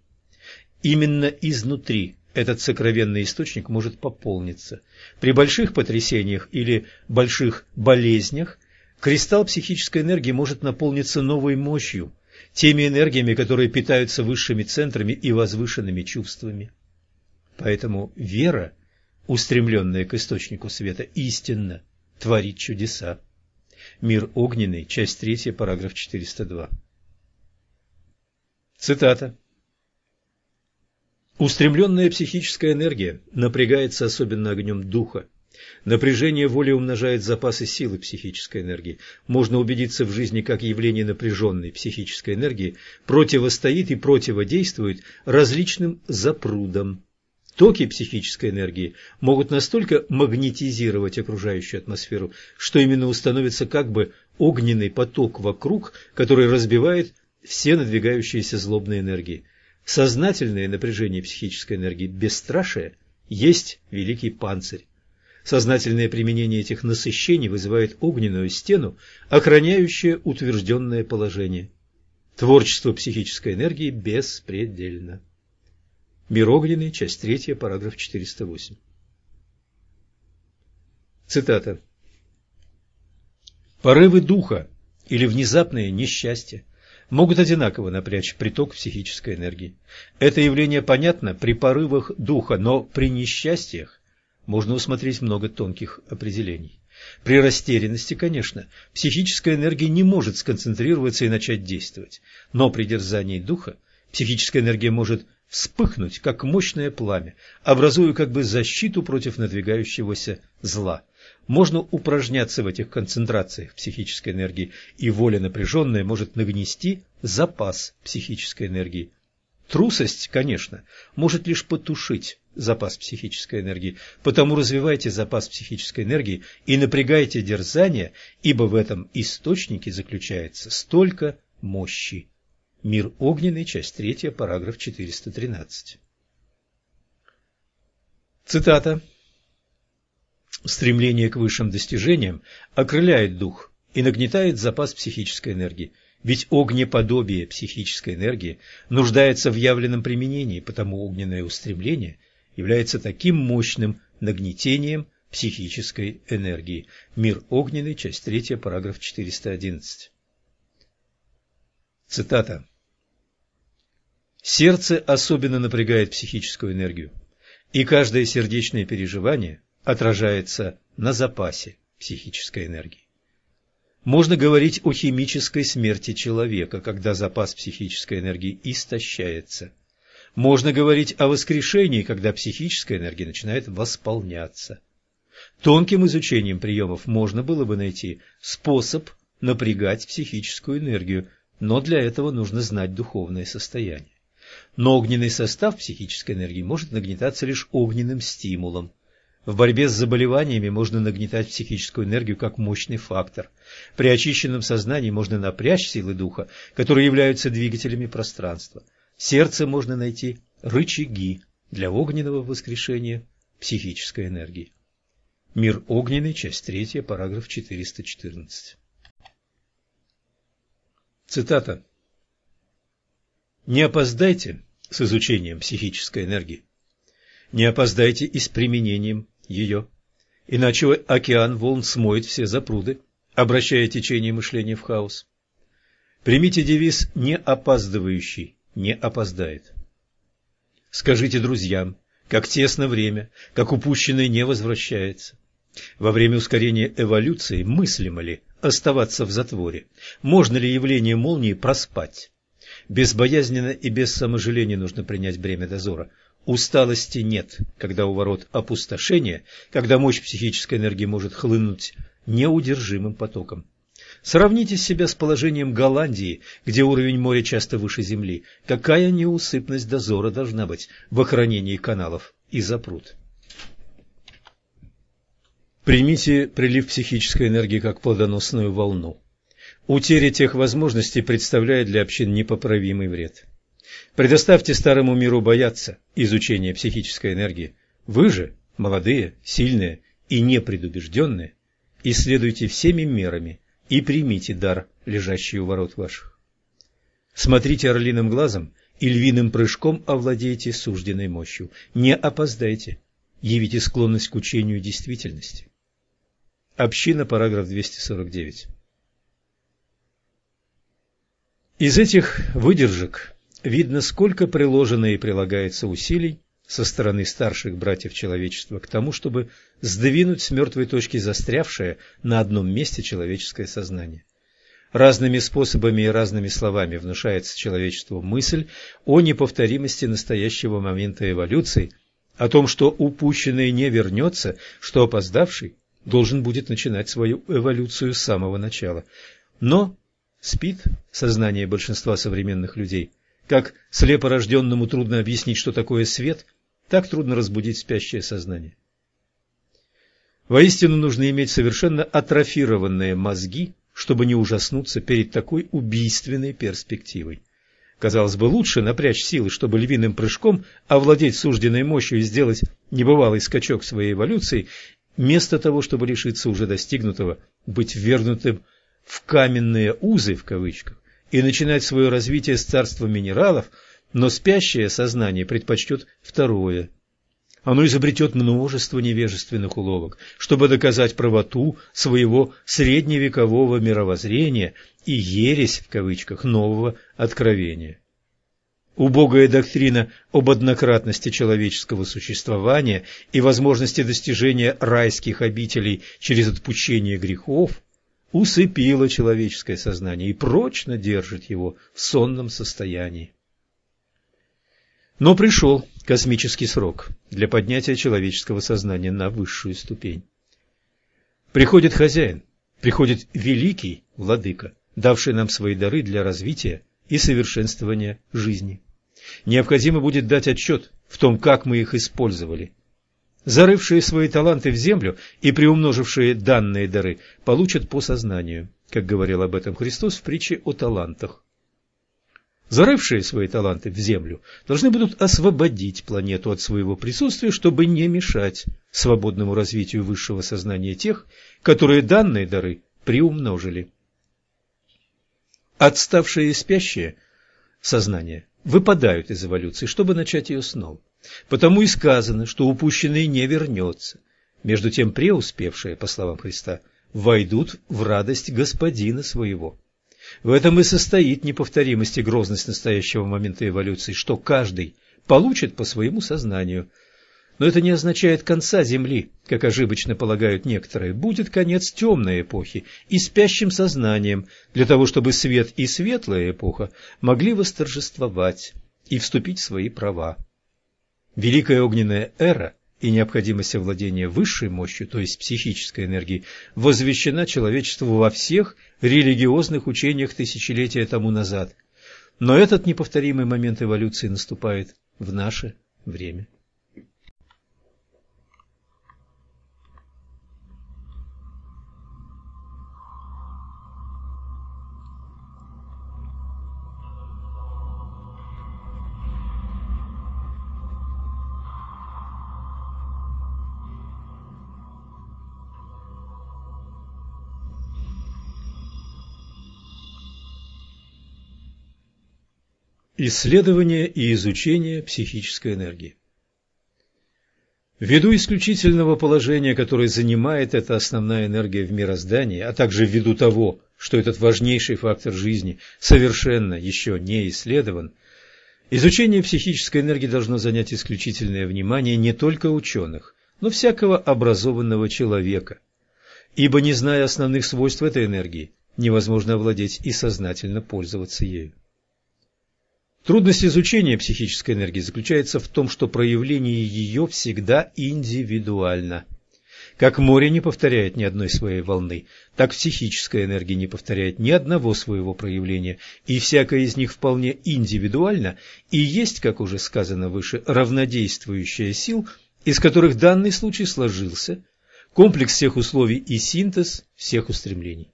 Именно изнутри этот сокровенный источник может пополниться. При больших потрясениях или больших болезнях кристалл психической энергии может наполниться новой мощью, теми энергиями, которые питаются высшими центрами и возвышенными чувствами. Поэтому вера, устремленная к источнику света, истинно творит чудеса. Мир огненный, часть 3, параграф 402. Цитата. Устремленная психическая энергия напрягается особенно огнем духа. Напряжение воли умножает запасы силы психической энергии. Можно убедиться в жизни, как явление напряженной психической энергии противостоит и противодействует различным запрудам. Токи психической энергии могут настолько магнетизировать окружающую атмосферу, что именно установится как бы огненный поток вокруг, который разбивает все надвигающиеся злобные энергии. Сознательное напряжение психической энергии, бесстрашие, есть великий панцирь. Сознательное применение этих насыщений вызывает огненную стену, охраняющую утвержденное положение. Творчество психической энергии беспредельно. Мир огненный, часть 3, параграф 408. Цитата. Порывы духа или внезапное несчастье могут одинаково напрячь приток психической энергии. Это явление понятно при порывах духа, но при несчастьях можно усмотреть много тонких определений. При растерянности, конечно, психическая энергия не может сконцентрироваться и начать действовать, но при дерзании духа психическая энергия может вспыхнуть, как мощное пламя, образуя как бы защиту против надвигающегося зла. Можно упражняться в этих концентрациях психической энергии, и воля напряженная может нагнести запас психической энергии. Трусость, конечно, может лишь потушить запас психической энергии, потому развивайте запас психической энергии и напрягайте дерзание, ибо в этом источнике заключается столько мощи. Мир огненный, часть 3, параграф 413. Цитата. Стремление к высшим достижениям окрыляет дух и нагнетает запас психической энергии. Ведь огнеподобие психической энергии нуждается в явленном применении, потому огненное устремление является таким мощным нагнетением психической энергии. Мир огненный, часть 3, параграф 411. Цитата. Сердце особенно напрягает психическую энергию, и каждое сердечное переживание отражается на запасе психической энергии. Можно говорить о химической смерти человека, когда запас психической энергии истощается. Можно говорить о воскрешении, когда психическая энергия начинает восполняться. Тонким изучением приемов можно было бы найти способ напрягать психическую энергию, но для этого нужно знать духовное состояние. Но огненный состав психической энергии может нагнетаться лишь огненным стимулом. В борьбе с заболеваниями можно нагнетать психическую энергию как мощный фактор. При очищенном сознании можно напрячь силы духа, которые являются двигателями пространства. В сердце можно найти рычаги для огненного воскрешения психической энергии. Мир огненный, часть 3, параграф 414. Цитата. Не опоздайте с изучением психической энергии. Не опоздайте и с применением ее. Иначе океан волн смоет все запруды, обращая течение мышления в хаос. Примите девиз «Не опаздывающий не опоздает». Скажите друзьям, как тесно время, как упущенное не возвращается. Во время ускорения эволюции мыслимо ли оставаться в затворе? Можно ли явление молнии проспать? Безбоязненно и без саможаления нужно принять бремя дозора. Усталости нет, когда у ворот опустошения, когда мощь психической энергии может хлынуть неудержимым потоком. Сравните себя с положением Голландии, где уровень моря часто выше земли. Какая неусыпность дозора должна быть в охранении каналов и запрут? Примите прилив психической энергии как плодоносную волну. Утеря тех возможностей представляет для общин непоправимый вред. Предоставьте старому миру бояться изучения психической энергии. Вы же, молодые, сильные и непредубежденные, исследуйте всеми мерами и примите дар, лежащий у ворот ваших. Смотрите орлиным глазом и львиным прыжком овладейте сужденной мощью. Не опоздайте, явите склонность к учению действительности. Община, параграф 249. Из этих выдержек видно, сколько приложено и прилагается усилий со стороны старших братьев человечества к тому, чтобы сдвинуть с мертвой точки застрявшее на одном месте человеческое сознание. Разными способами и разными словами внушается человечеству мысль о неповторимости настоящего момента эволюции, о том, что упущенный не вернется, что опоздавший должен будет начинать свою эволюцию с самого начала. Но спит сознание большинства современных людей. Как слепорожденному трудно объяснить, что такое свет, так трудно разбудить спящее сознание. Воистину нужно иметь совершенно атрофированные мозги, чтобы не ужаснуться перед такой убийственной перспективой. Казалось бы, лучше напрячь силы, чтобы львиным прыжком овладеть сужденной мощью и сделать небывалый скачок своей эволюции, вместо того, чтобы лишиться уже достигнутого, быть ввергнутым в «каменные узы» в кавычках и начинать свое развитие с царства минералов, но спящее сознание предпочтет второе. Оно изобретет множество невежественных уловок, чтобы доказать правоту своего средневекового мировоззрения и ересь в кавычках нового откровения. Убогая доктрина об однократности человеческого существования и возможности достижения райских обителей через отпущение грехов усыпила человеческое сознание и прочно держит его в сонном состоянии. Но пришел космический срок для поднятия человеческого сознания на высшую ступень. Приходит хозяин, приходит великий владыка, давший нам свои дары для развития и совершенствования жизни. Необходимо будет дать отчет в том, как мы их использовали. Зарывшие свои таланты в землю и приумножившие данные дары получат по сознанию, как говорил об этом Христос в притче о талантах. Зарывшие свои таланты в землю должны будут освободить планету от своего присутствия, чтобы не мешать свободному развитию высшего сознания тех, которые данные дары приумножили. Отставшие и спящие сознания выпадают из эволюции, чтобы начать ее снова. Потому и сказано, что упущенный не вернется. Между тем преуспевшие, по словам Христа, войдут в радость Господина своего. В этом и состоит неповторимость и грозность настоящего момента эволюции, что каждый получит по своему сознанию. Но это не означает конца Земли, как ошибочно полагают некоторые. Будет конец темной эпохи и спящим сознанием, для того, чтобы свет и светлая эпоха могли восторжествовать и вступить в свои права. Великая огненная эра и необходимость овладения высшей мощью, то есть психической энергией, возвещена человечеству во всех религиозных учениях тысячелетия тому назад. Но этот неповторимый момент эволюции наступает в наше время. Исследование и изучение психической энергии Ввиду исключительного положения, которое занимает эта основная энергия в мироздании, а также ввиду того, что этот важнейший фактор жизни совершенно еще не исследован, изучение психической энергии должно занять исключительное внимание не только ученых, но всякого образованного человека. Ибо, не зная основных свойств этой энергии, невозможно овладеть и сознательно пользоваться ею. Трудность изучения психической энергии заключается в том, что проявление ее всегда индивидуально. Как море не повторяет ни одной своей волны, так психическая энергия не повторяет ни одного своего проявления, и всякая из них вполне индивидуальна и есть, как уже сказано выше, равнодействующая сил, из которых данный случай сложился, комплекс всех условий и синтез всех устремлений.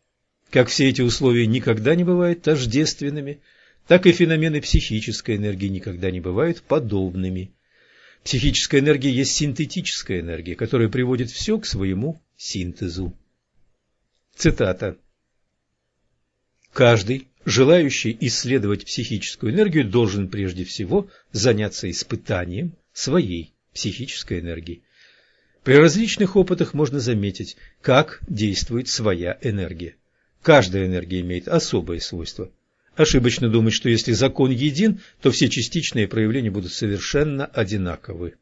Как все эти условия никогда не бывают тождественными – так и феномены психической энергии никогда не бывают подобными. Психическая энергия есть синтетическая энергия, которая приводит все к своему синтезу. Цитата. Каждый, желающий исследовать психическую энергию, должен прежде всего заняться испытанием своей психической энергии. При различных опытах можно заметить, как действует своя энергия. Каждая энергия имеет особые свойства – Ошибочно думать, что если закон един, то все частичные проявления будут совершенно одинаковы.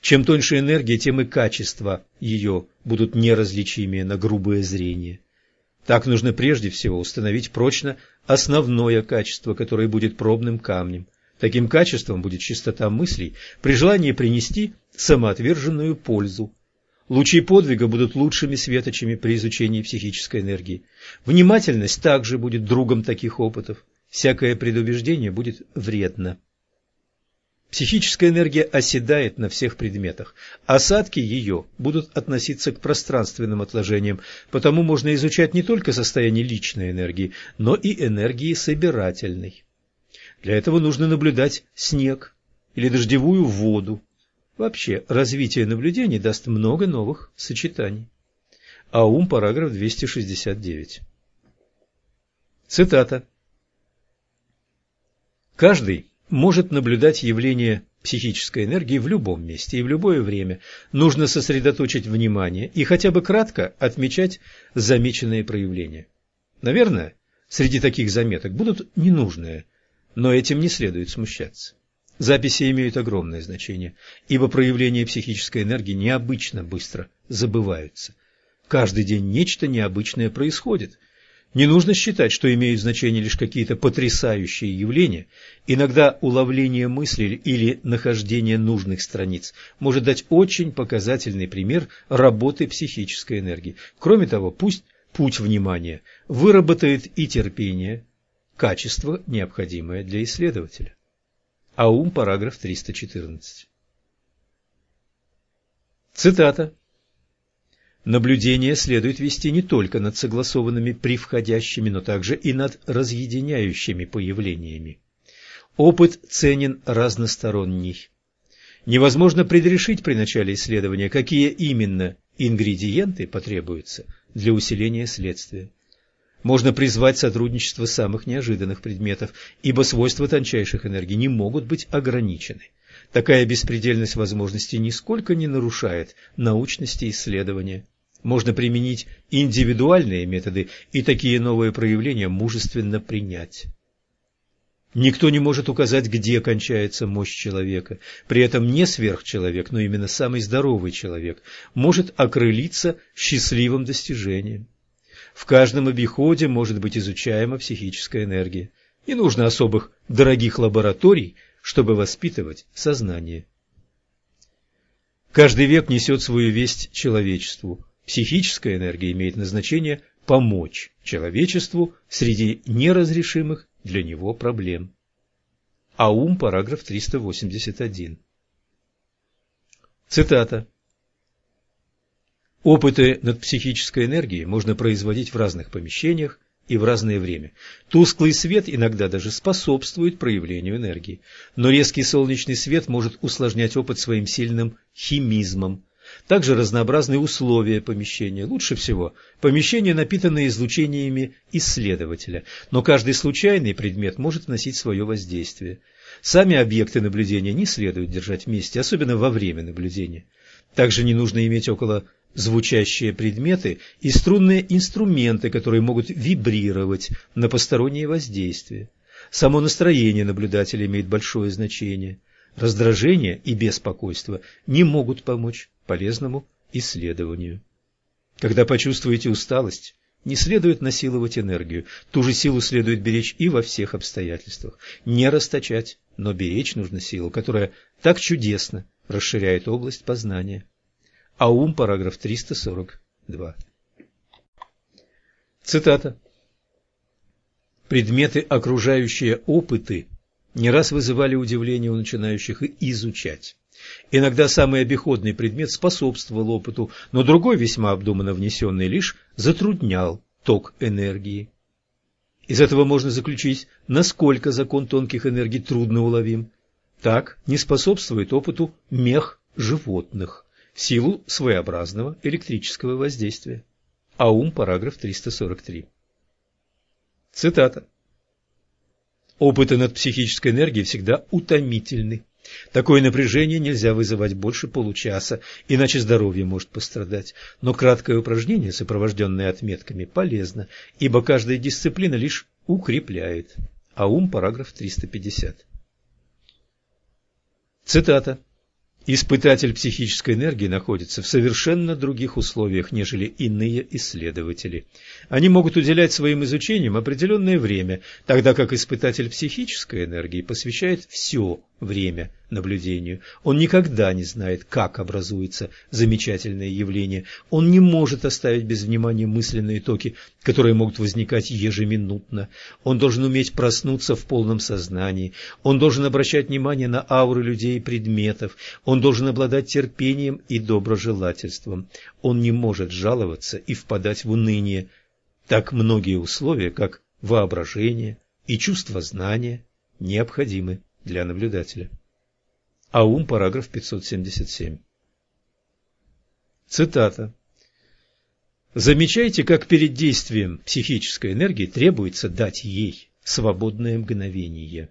Чем тоньше энергия, тем и качества ее будут неразличимее на грубое зрение. Так нужно прежде всего установить прочно основное качество, которое будет пробным камнем. Таким качеством будет чистота мыслей при желании принести самоотверженную пользу. Лучи подвига будут лучшими светочами при изучении психической энергии. Внимательность также будет другом таких опытов. Всякое предубеждение будет вредно. Психическая энергия оседает на всех предметах. Осадки ее будут относиться к пространственным отложениям, потому можно изучать не только состояние личной энергии, но и энергии собирательной. Для этого нужно наблюдать снег или дождевую воду, Вообще, развитие наблюдений даст много новых сочетаний. Аум, параграф 269. Цитата. Каждый может наблюдать явление психической энергии в любом месте и в любое время. Нужно сосредоточить внимание и хотя бы кратко отмечать замеченные проявления. Наверное, среди таких заметок будут ненужные, но этим не следует смущаться. Записи имеют огромное значение, ибо проявления психической энергии необычно быстро забываются. Каждый день нечто необычное происходит. Не нужно считать, что имеют значение лишь какие-то потрясающие явления. Иногда уловление мысли или нахождение нужных страниц может дать очень показательный пример работы психической энергии. Кроме того, пусть путь внимания выработает и терпение, качество, необходимое для исследователя. Аум, параграф 314. Цитата. Наблюдение следует вести не только над согласованными привходящими, но также и над разъединяющими появлениями. Опыт ценен разносторонний. Невозможно предрешить при начале исследования, какие именно ингредиенты потребуются для усиления следствия можно призвать сотрудничество самых неожиданных предметов, ибо свойства тончайших энергий не могут быть ограничены. Такая беспредельность возможностей нисколько не нарушает научности исследования. Можно применить индивидуальные методы и такие новые проявления мужественно принять. Никто не может указать, где кончается мощь человека. При этом не сверхчеловек, но именно самый здоровый человек может окрылиться счастливым достижением. В каждом обиходе может быть изучаема психическая энергия. Не нужно особых дорогих лабораторий, чтобы воспитывать сознание. Каждый век несет свою весть человечеству. Психическая энергия имеет назначение помочь человечеству среди неразрешимых для него проблем. Аум, параграф 381. Цитата. Опыты над психической энергией можно производить в разных помещениях и в разное время. Тусклый свет иногда даже способствует проявлению энергии, но резкий солнечный свет может усложнять опыт своим сильным химизмом. Также разнообразные условия помещения. Лучше всего помещение, напитанное излучениями исследователя, но каждый случайный предмет может вносить свое воздействие. Сами объекты наблюдения не следует держать вместе, особенно во время наблюдения. Также не нужно иметь около звучащие предметы и струнные инструменты, которые могут вибрировать на посторонние воздействия. Само настроение наблюдателя имеет большое значение. Раздражение и беспокойство не могут помочь полезному исследованию. Когда почувствуете усталость, не следует насиловать энергию. Ту же силу следует беречь и во всех обстоятельствах. Не расточать, но беречь нужно силу, которая так чудесно расширяет область познания. Аум, параграф 342. Цитата. Предметы, окружающие опыты, не раз вызывали удивление у начинающих изучать. Иногда самый обиходный предмет способствовал опыту, но другой, весьма обдуманно внесенный, лишь затруднял ток энергии. Из этого можно заключить, насколько закон тонких энергий трудно уловим. Так не способствует опыту мех животных силу своеобразного электрического воздействия. Аум, параграф 343. Цитата. Опыты над психической энергией всегда утомительны. Такое напряжение нельзя вызывать больше получаса, иначе здоровье может пострадать. Но краткое упражнение, сопровожденное отметками, полезно, ибо каждая дисциплина лишь укрепляет. Аум, параграф 350. Цитата. Испытатель психической энергии находится в совершенно других условиях, нежели иные исследователи. Они могут уделять своим изучениям определенное время, тогда как испытатель психической энергии посвящает все время наблюдению. Он никогда не знает, как образуется замечательное явление. Он не может оставить без внимания мысленные токи, которые могут возникать ежеминутно. Он должен уметь проснуться в полном сознании. Он должен обращать внимание на ауры людей и предметов. Он должен обладать терпением и доброжелательством. Он не может жаловаться и впадать в уныние. Так многие условия, как воображение и чувство знания, необходимы для наблюдателя. Аум, параграф 577. Цитата. Замечайте, как перед действием психической энергии требуется дать ей свободное мгновение.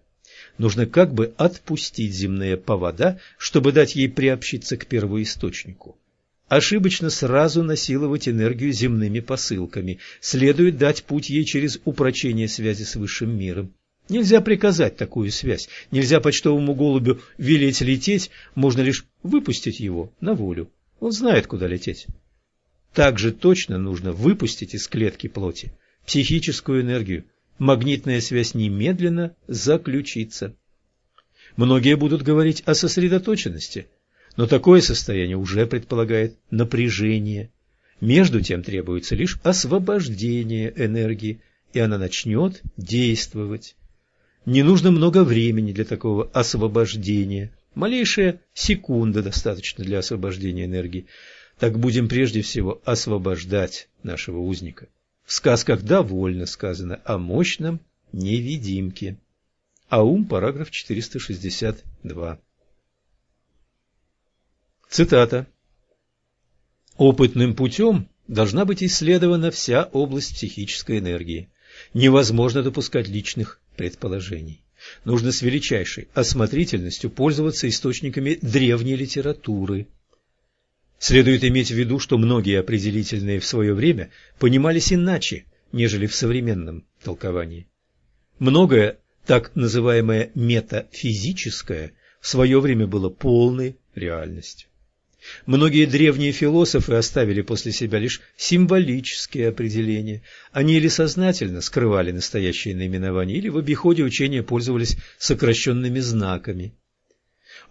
Нужно как бы отпустить земные повода, чтобы дать ей приобщиться к первоисточнику. Ошибочно сразу насиловать энергию земными посылками. Следует дать путь ей через упрочение связи с высшим миром. Нельзя приказать такую связь, нельзя почтовому голубю велеть лететь, можно лишь выпустить его на волю. Он знает, куда лететь. Так же точно нужно выпустить из клетки плоти психическую энергию. Магнитная связь немедленно заключится. Многие будут говорить о сосредоточенности, но такое состояние уже предполагает напряжение. Между тем требуется лишь освобождение энергии, и она начнет действовать. Не нужно много времени для такого освобождения. Малейшая секунда достаточно для освобождения энергии. Так будем прежде всего освобождать нашего узника. В сказках довольно сказано о мощном невидимке. Аум, параграф 462. Цитата. Опытным путем должна быть исследована вся область психической энергии. Невозможно допускать личных предположений. Нужно с величайшей осмотрительностью пользоваться источниками древней литературы. Следует иметь в виду, что многие определительные в свое время понимались иначе, нежели в современном толковании. Многое, так называемое метафизическое, в свое время было полной реальностью. Многие древние философы оставили после себя лишь символические определения. Они или сознательно скрывали настоящие наименования, или в обиходе учения пользовались сокращенными знаками.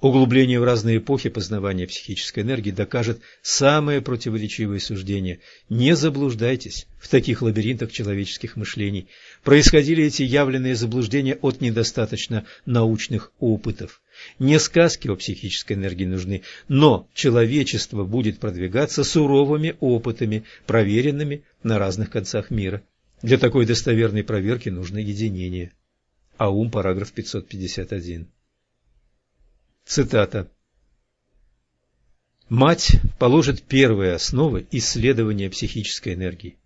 Углубление в разные эпохи познавания психической энергии докажет самые противоречивые суждения. Не заблуждайтесь в таких лабиринтах человеческих мышлений. Происходили эти явленные заблуждения от недостаточно научных опытов. Не сказки о психической энергии нужны, но человечество будет продвигаться суровыми опытами, проверенными на разных концах мира. Для такой достоверной проверки нужно единение. Аум, параграф 551. Цитата. Мать положит первые основы исследования психической энергии.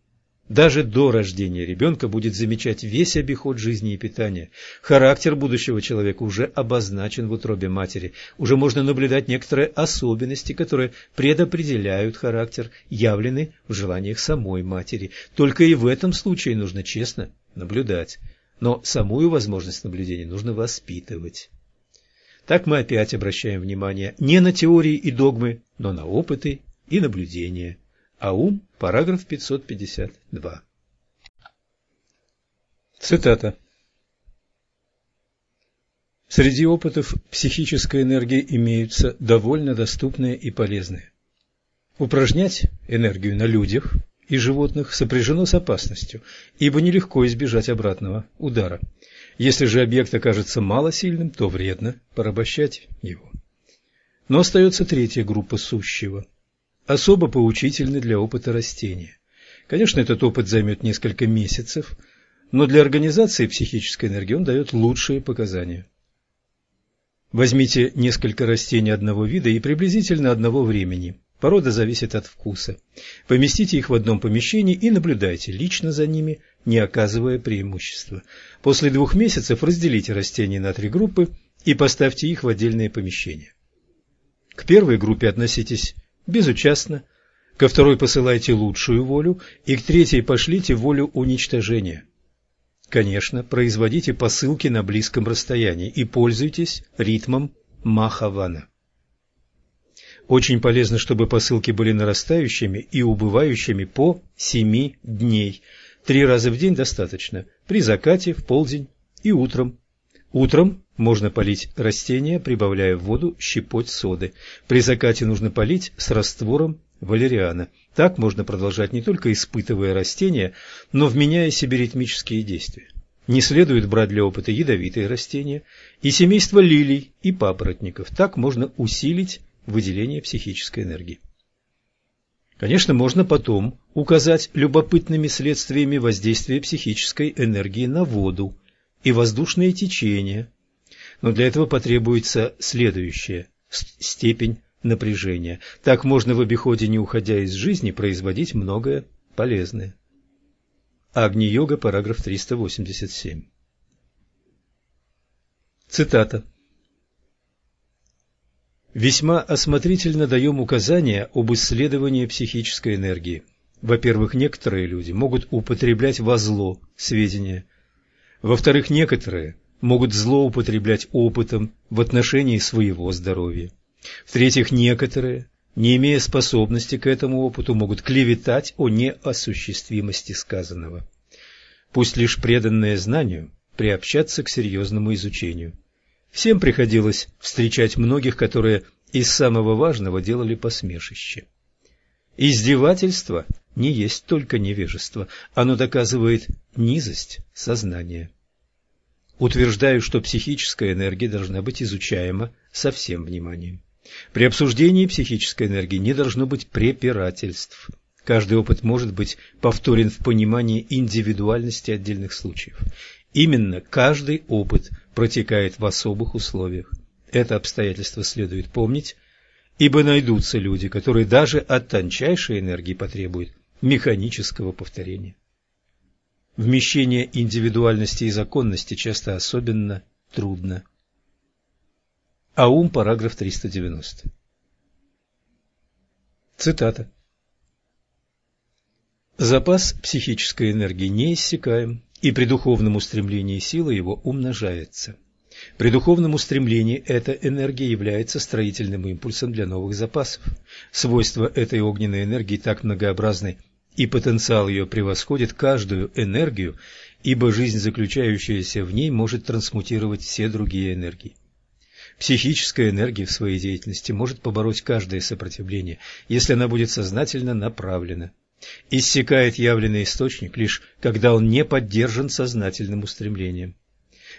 Даже до рождения ребенка будет замечать весь обиход жизни и питания. Характер будущего человека уже обозначен в утробе матери. Уже можно наблюдать некоторые особенности, которые предопределяют характер, явлены в желаниях самой матери. Только и в этом случае нужно честно наблюдать. Но самую возможность наблюдения нужно воспитывать. Так мы опять обращаем внимание не на теории и догмы, но на опыты и наблюдения. Аум, параграф 552. Цитата. Среди опытов психической энергии имеются довольно доступные и полезные. Упражнять энергию на людях и животных сопряжено с опасностью, ибо нелегко избежать обратного удара. Если же объект окажется малосильным, то вредно порабощать его. Но остается третья группа сущего, особо поучительный для опыта растения. Конечно, этот опыт займет несколько месяцев, но для организации психической энергии он дает лучшие показания. Возьмите несколько растений одного вида и приблизительно одного времени. Порода зависит от вкуса. Поместите их в одном помещении и наблюдайте лично за ними, не оказывая преимущества. После двух месяцев разделите растения на три группы и поставьте их в отдельные помещения. К первой группе относитесь безучастно, ко второй посылайте лучшую волю и к третьей пошлите волю уничтожения. Конечно, производите посылки на близком расстоянии и пользуйтесь ритмом Махавана. Очень полезно, чтобы посылки были нарастающими и убывающими по 7 дней. Три раза в день достаточно. При закате, в полдень и утром. Утром можно полить растения, прибавляя в воду щепоть соды. При закате нужно полить с раствором валериана. Так можно продолжать не только испытывая растения, но вменяя себе ритмические действия. Не следует брать для опыта ядовитые растения и семейство лилий и папоротников. Так можно усилить выделение психической энергии. Конечно, можно потом указать любопытными следствиями воздействия психической энергии на воду и воздушные течения, но для этого потребуется следующая степень напряжения. Так можно в обиходе, не уходя из жизни, производить многое полезное. Агни-йога, параграф 387. Цитата. Весьма осмотрительно даем указания об исследовании психической энергии. Во-первых, некоторые люди могут употреблять во зло сведения. Во-вторых, некоторые могут злоупотреблять опытом в отношении своего здоровья. В-третьих, некоторые, не имея способности к этому опыту, могут клеветать о неосуществимости сказанного. Пусть лишь преданное знанию приобщаться к серьезному изучению. Всем приходилось встречать многих, которые из самого важного делали посмешище. Издевательство не есть только невежество, оно доказывает низость сознания. Утверждаю, что психическая энергия должна быть изучаема со всем вниманием. При обсуждении психической энергии не должно быть препирательств. Каждый опыт может быть повторен в понимании индивидуальности отдельных случаев. Именно каждый опыт протекает в особых условиях. Это обстоятельство следует помнить, ибо найдутся люди, которые даже от тончайшей энергии потребуют механического повторения. Вмещение индивидуальности и законности часто особенно трудно. Аум, параграф 390. Цитата. Запас психической энергии не иссякаем, и при духовном устремлении сила его умножается. При духовном устремлении эта энергия является строительным импульсом для новых запасов. Свойства этой огненной энергии так многообразны, и потенциал ее превосходит каждую энергию, ибо жизнь, заключающаяся в ней, может трансмутировать все другие энергии. Психическая энергия в своей деятельности может побороть каждое сопротивление, если она будет сознательно направлена. Иссякает явленный источник лишь когда он не поддержан сознательным устремлением.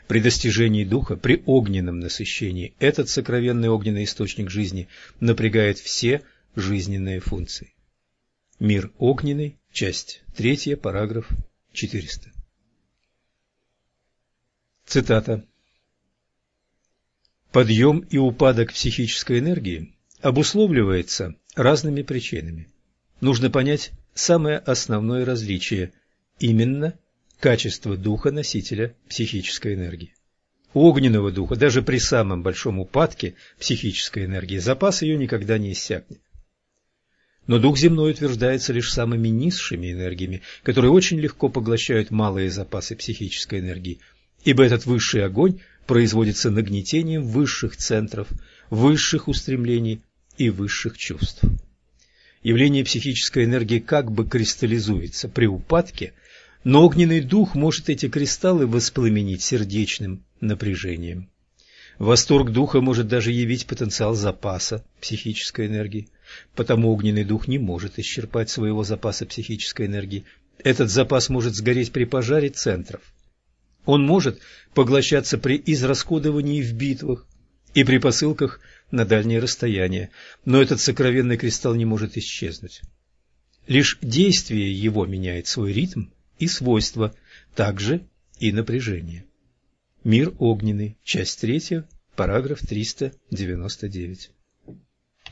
При достижении духа, при огненном насыщении, этот сокровенный огненный источник жизни напрягает все жизненные функции. Мир огненный, часть 3, параграф 400. Цитата. Подъем и упадок психической энергии обусловливается разными причинами. Нужно понять самое основное различие, именно качество духа носителя психической энергии. У огненного духа даже при самом большом упадке психической энергии запас ее никогда не иссякнет. Но дух земной утверждается лишь самыми низшими энергиями, которые очень легко поглощают малые запасы психической энергии, ибо этот высший огонь производится нагнетением высших центров, высших устремлений и высших чувств. Явление психической энергии как бы кристаллизуется при упадке, но огненный дух может эти кристаллы воспламенить сердечным напряжением. Восторг духа может даже явить потенциал запаса психической энергии, потому огненный дух не может исчерпать своего запаса психической энергии. Этот запас может сгореть при пожаре центров. Он может поглощаться при израсходовании в битвах и при посылках на дальние расстояния, но этот сокровенный кристалл не может исчезнуть. Лишь действие его меняет свой ритм и свойства, также и напряжение. Мир огненный, часть третья, параграф 399.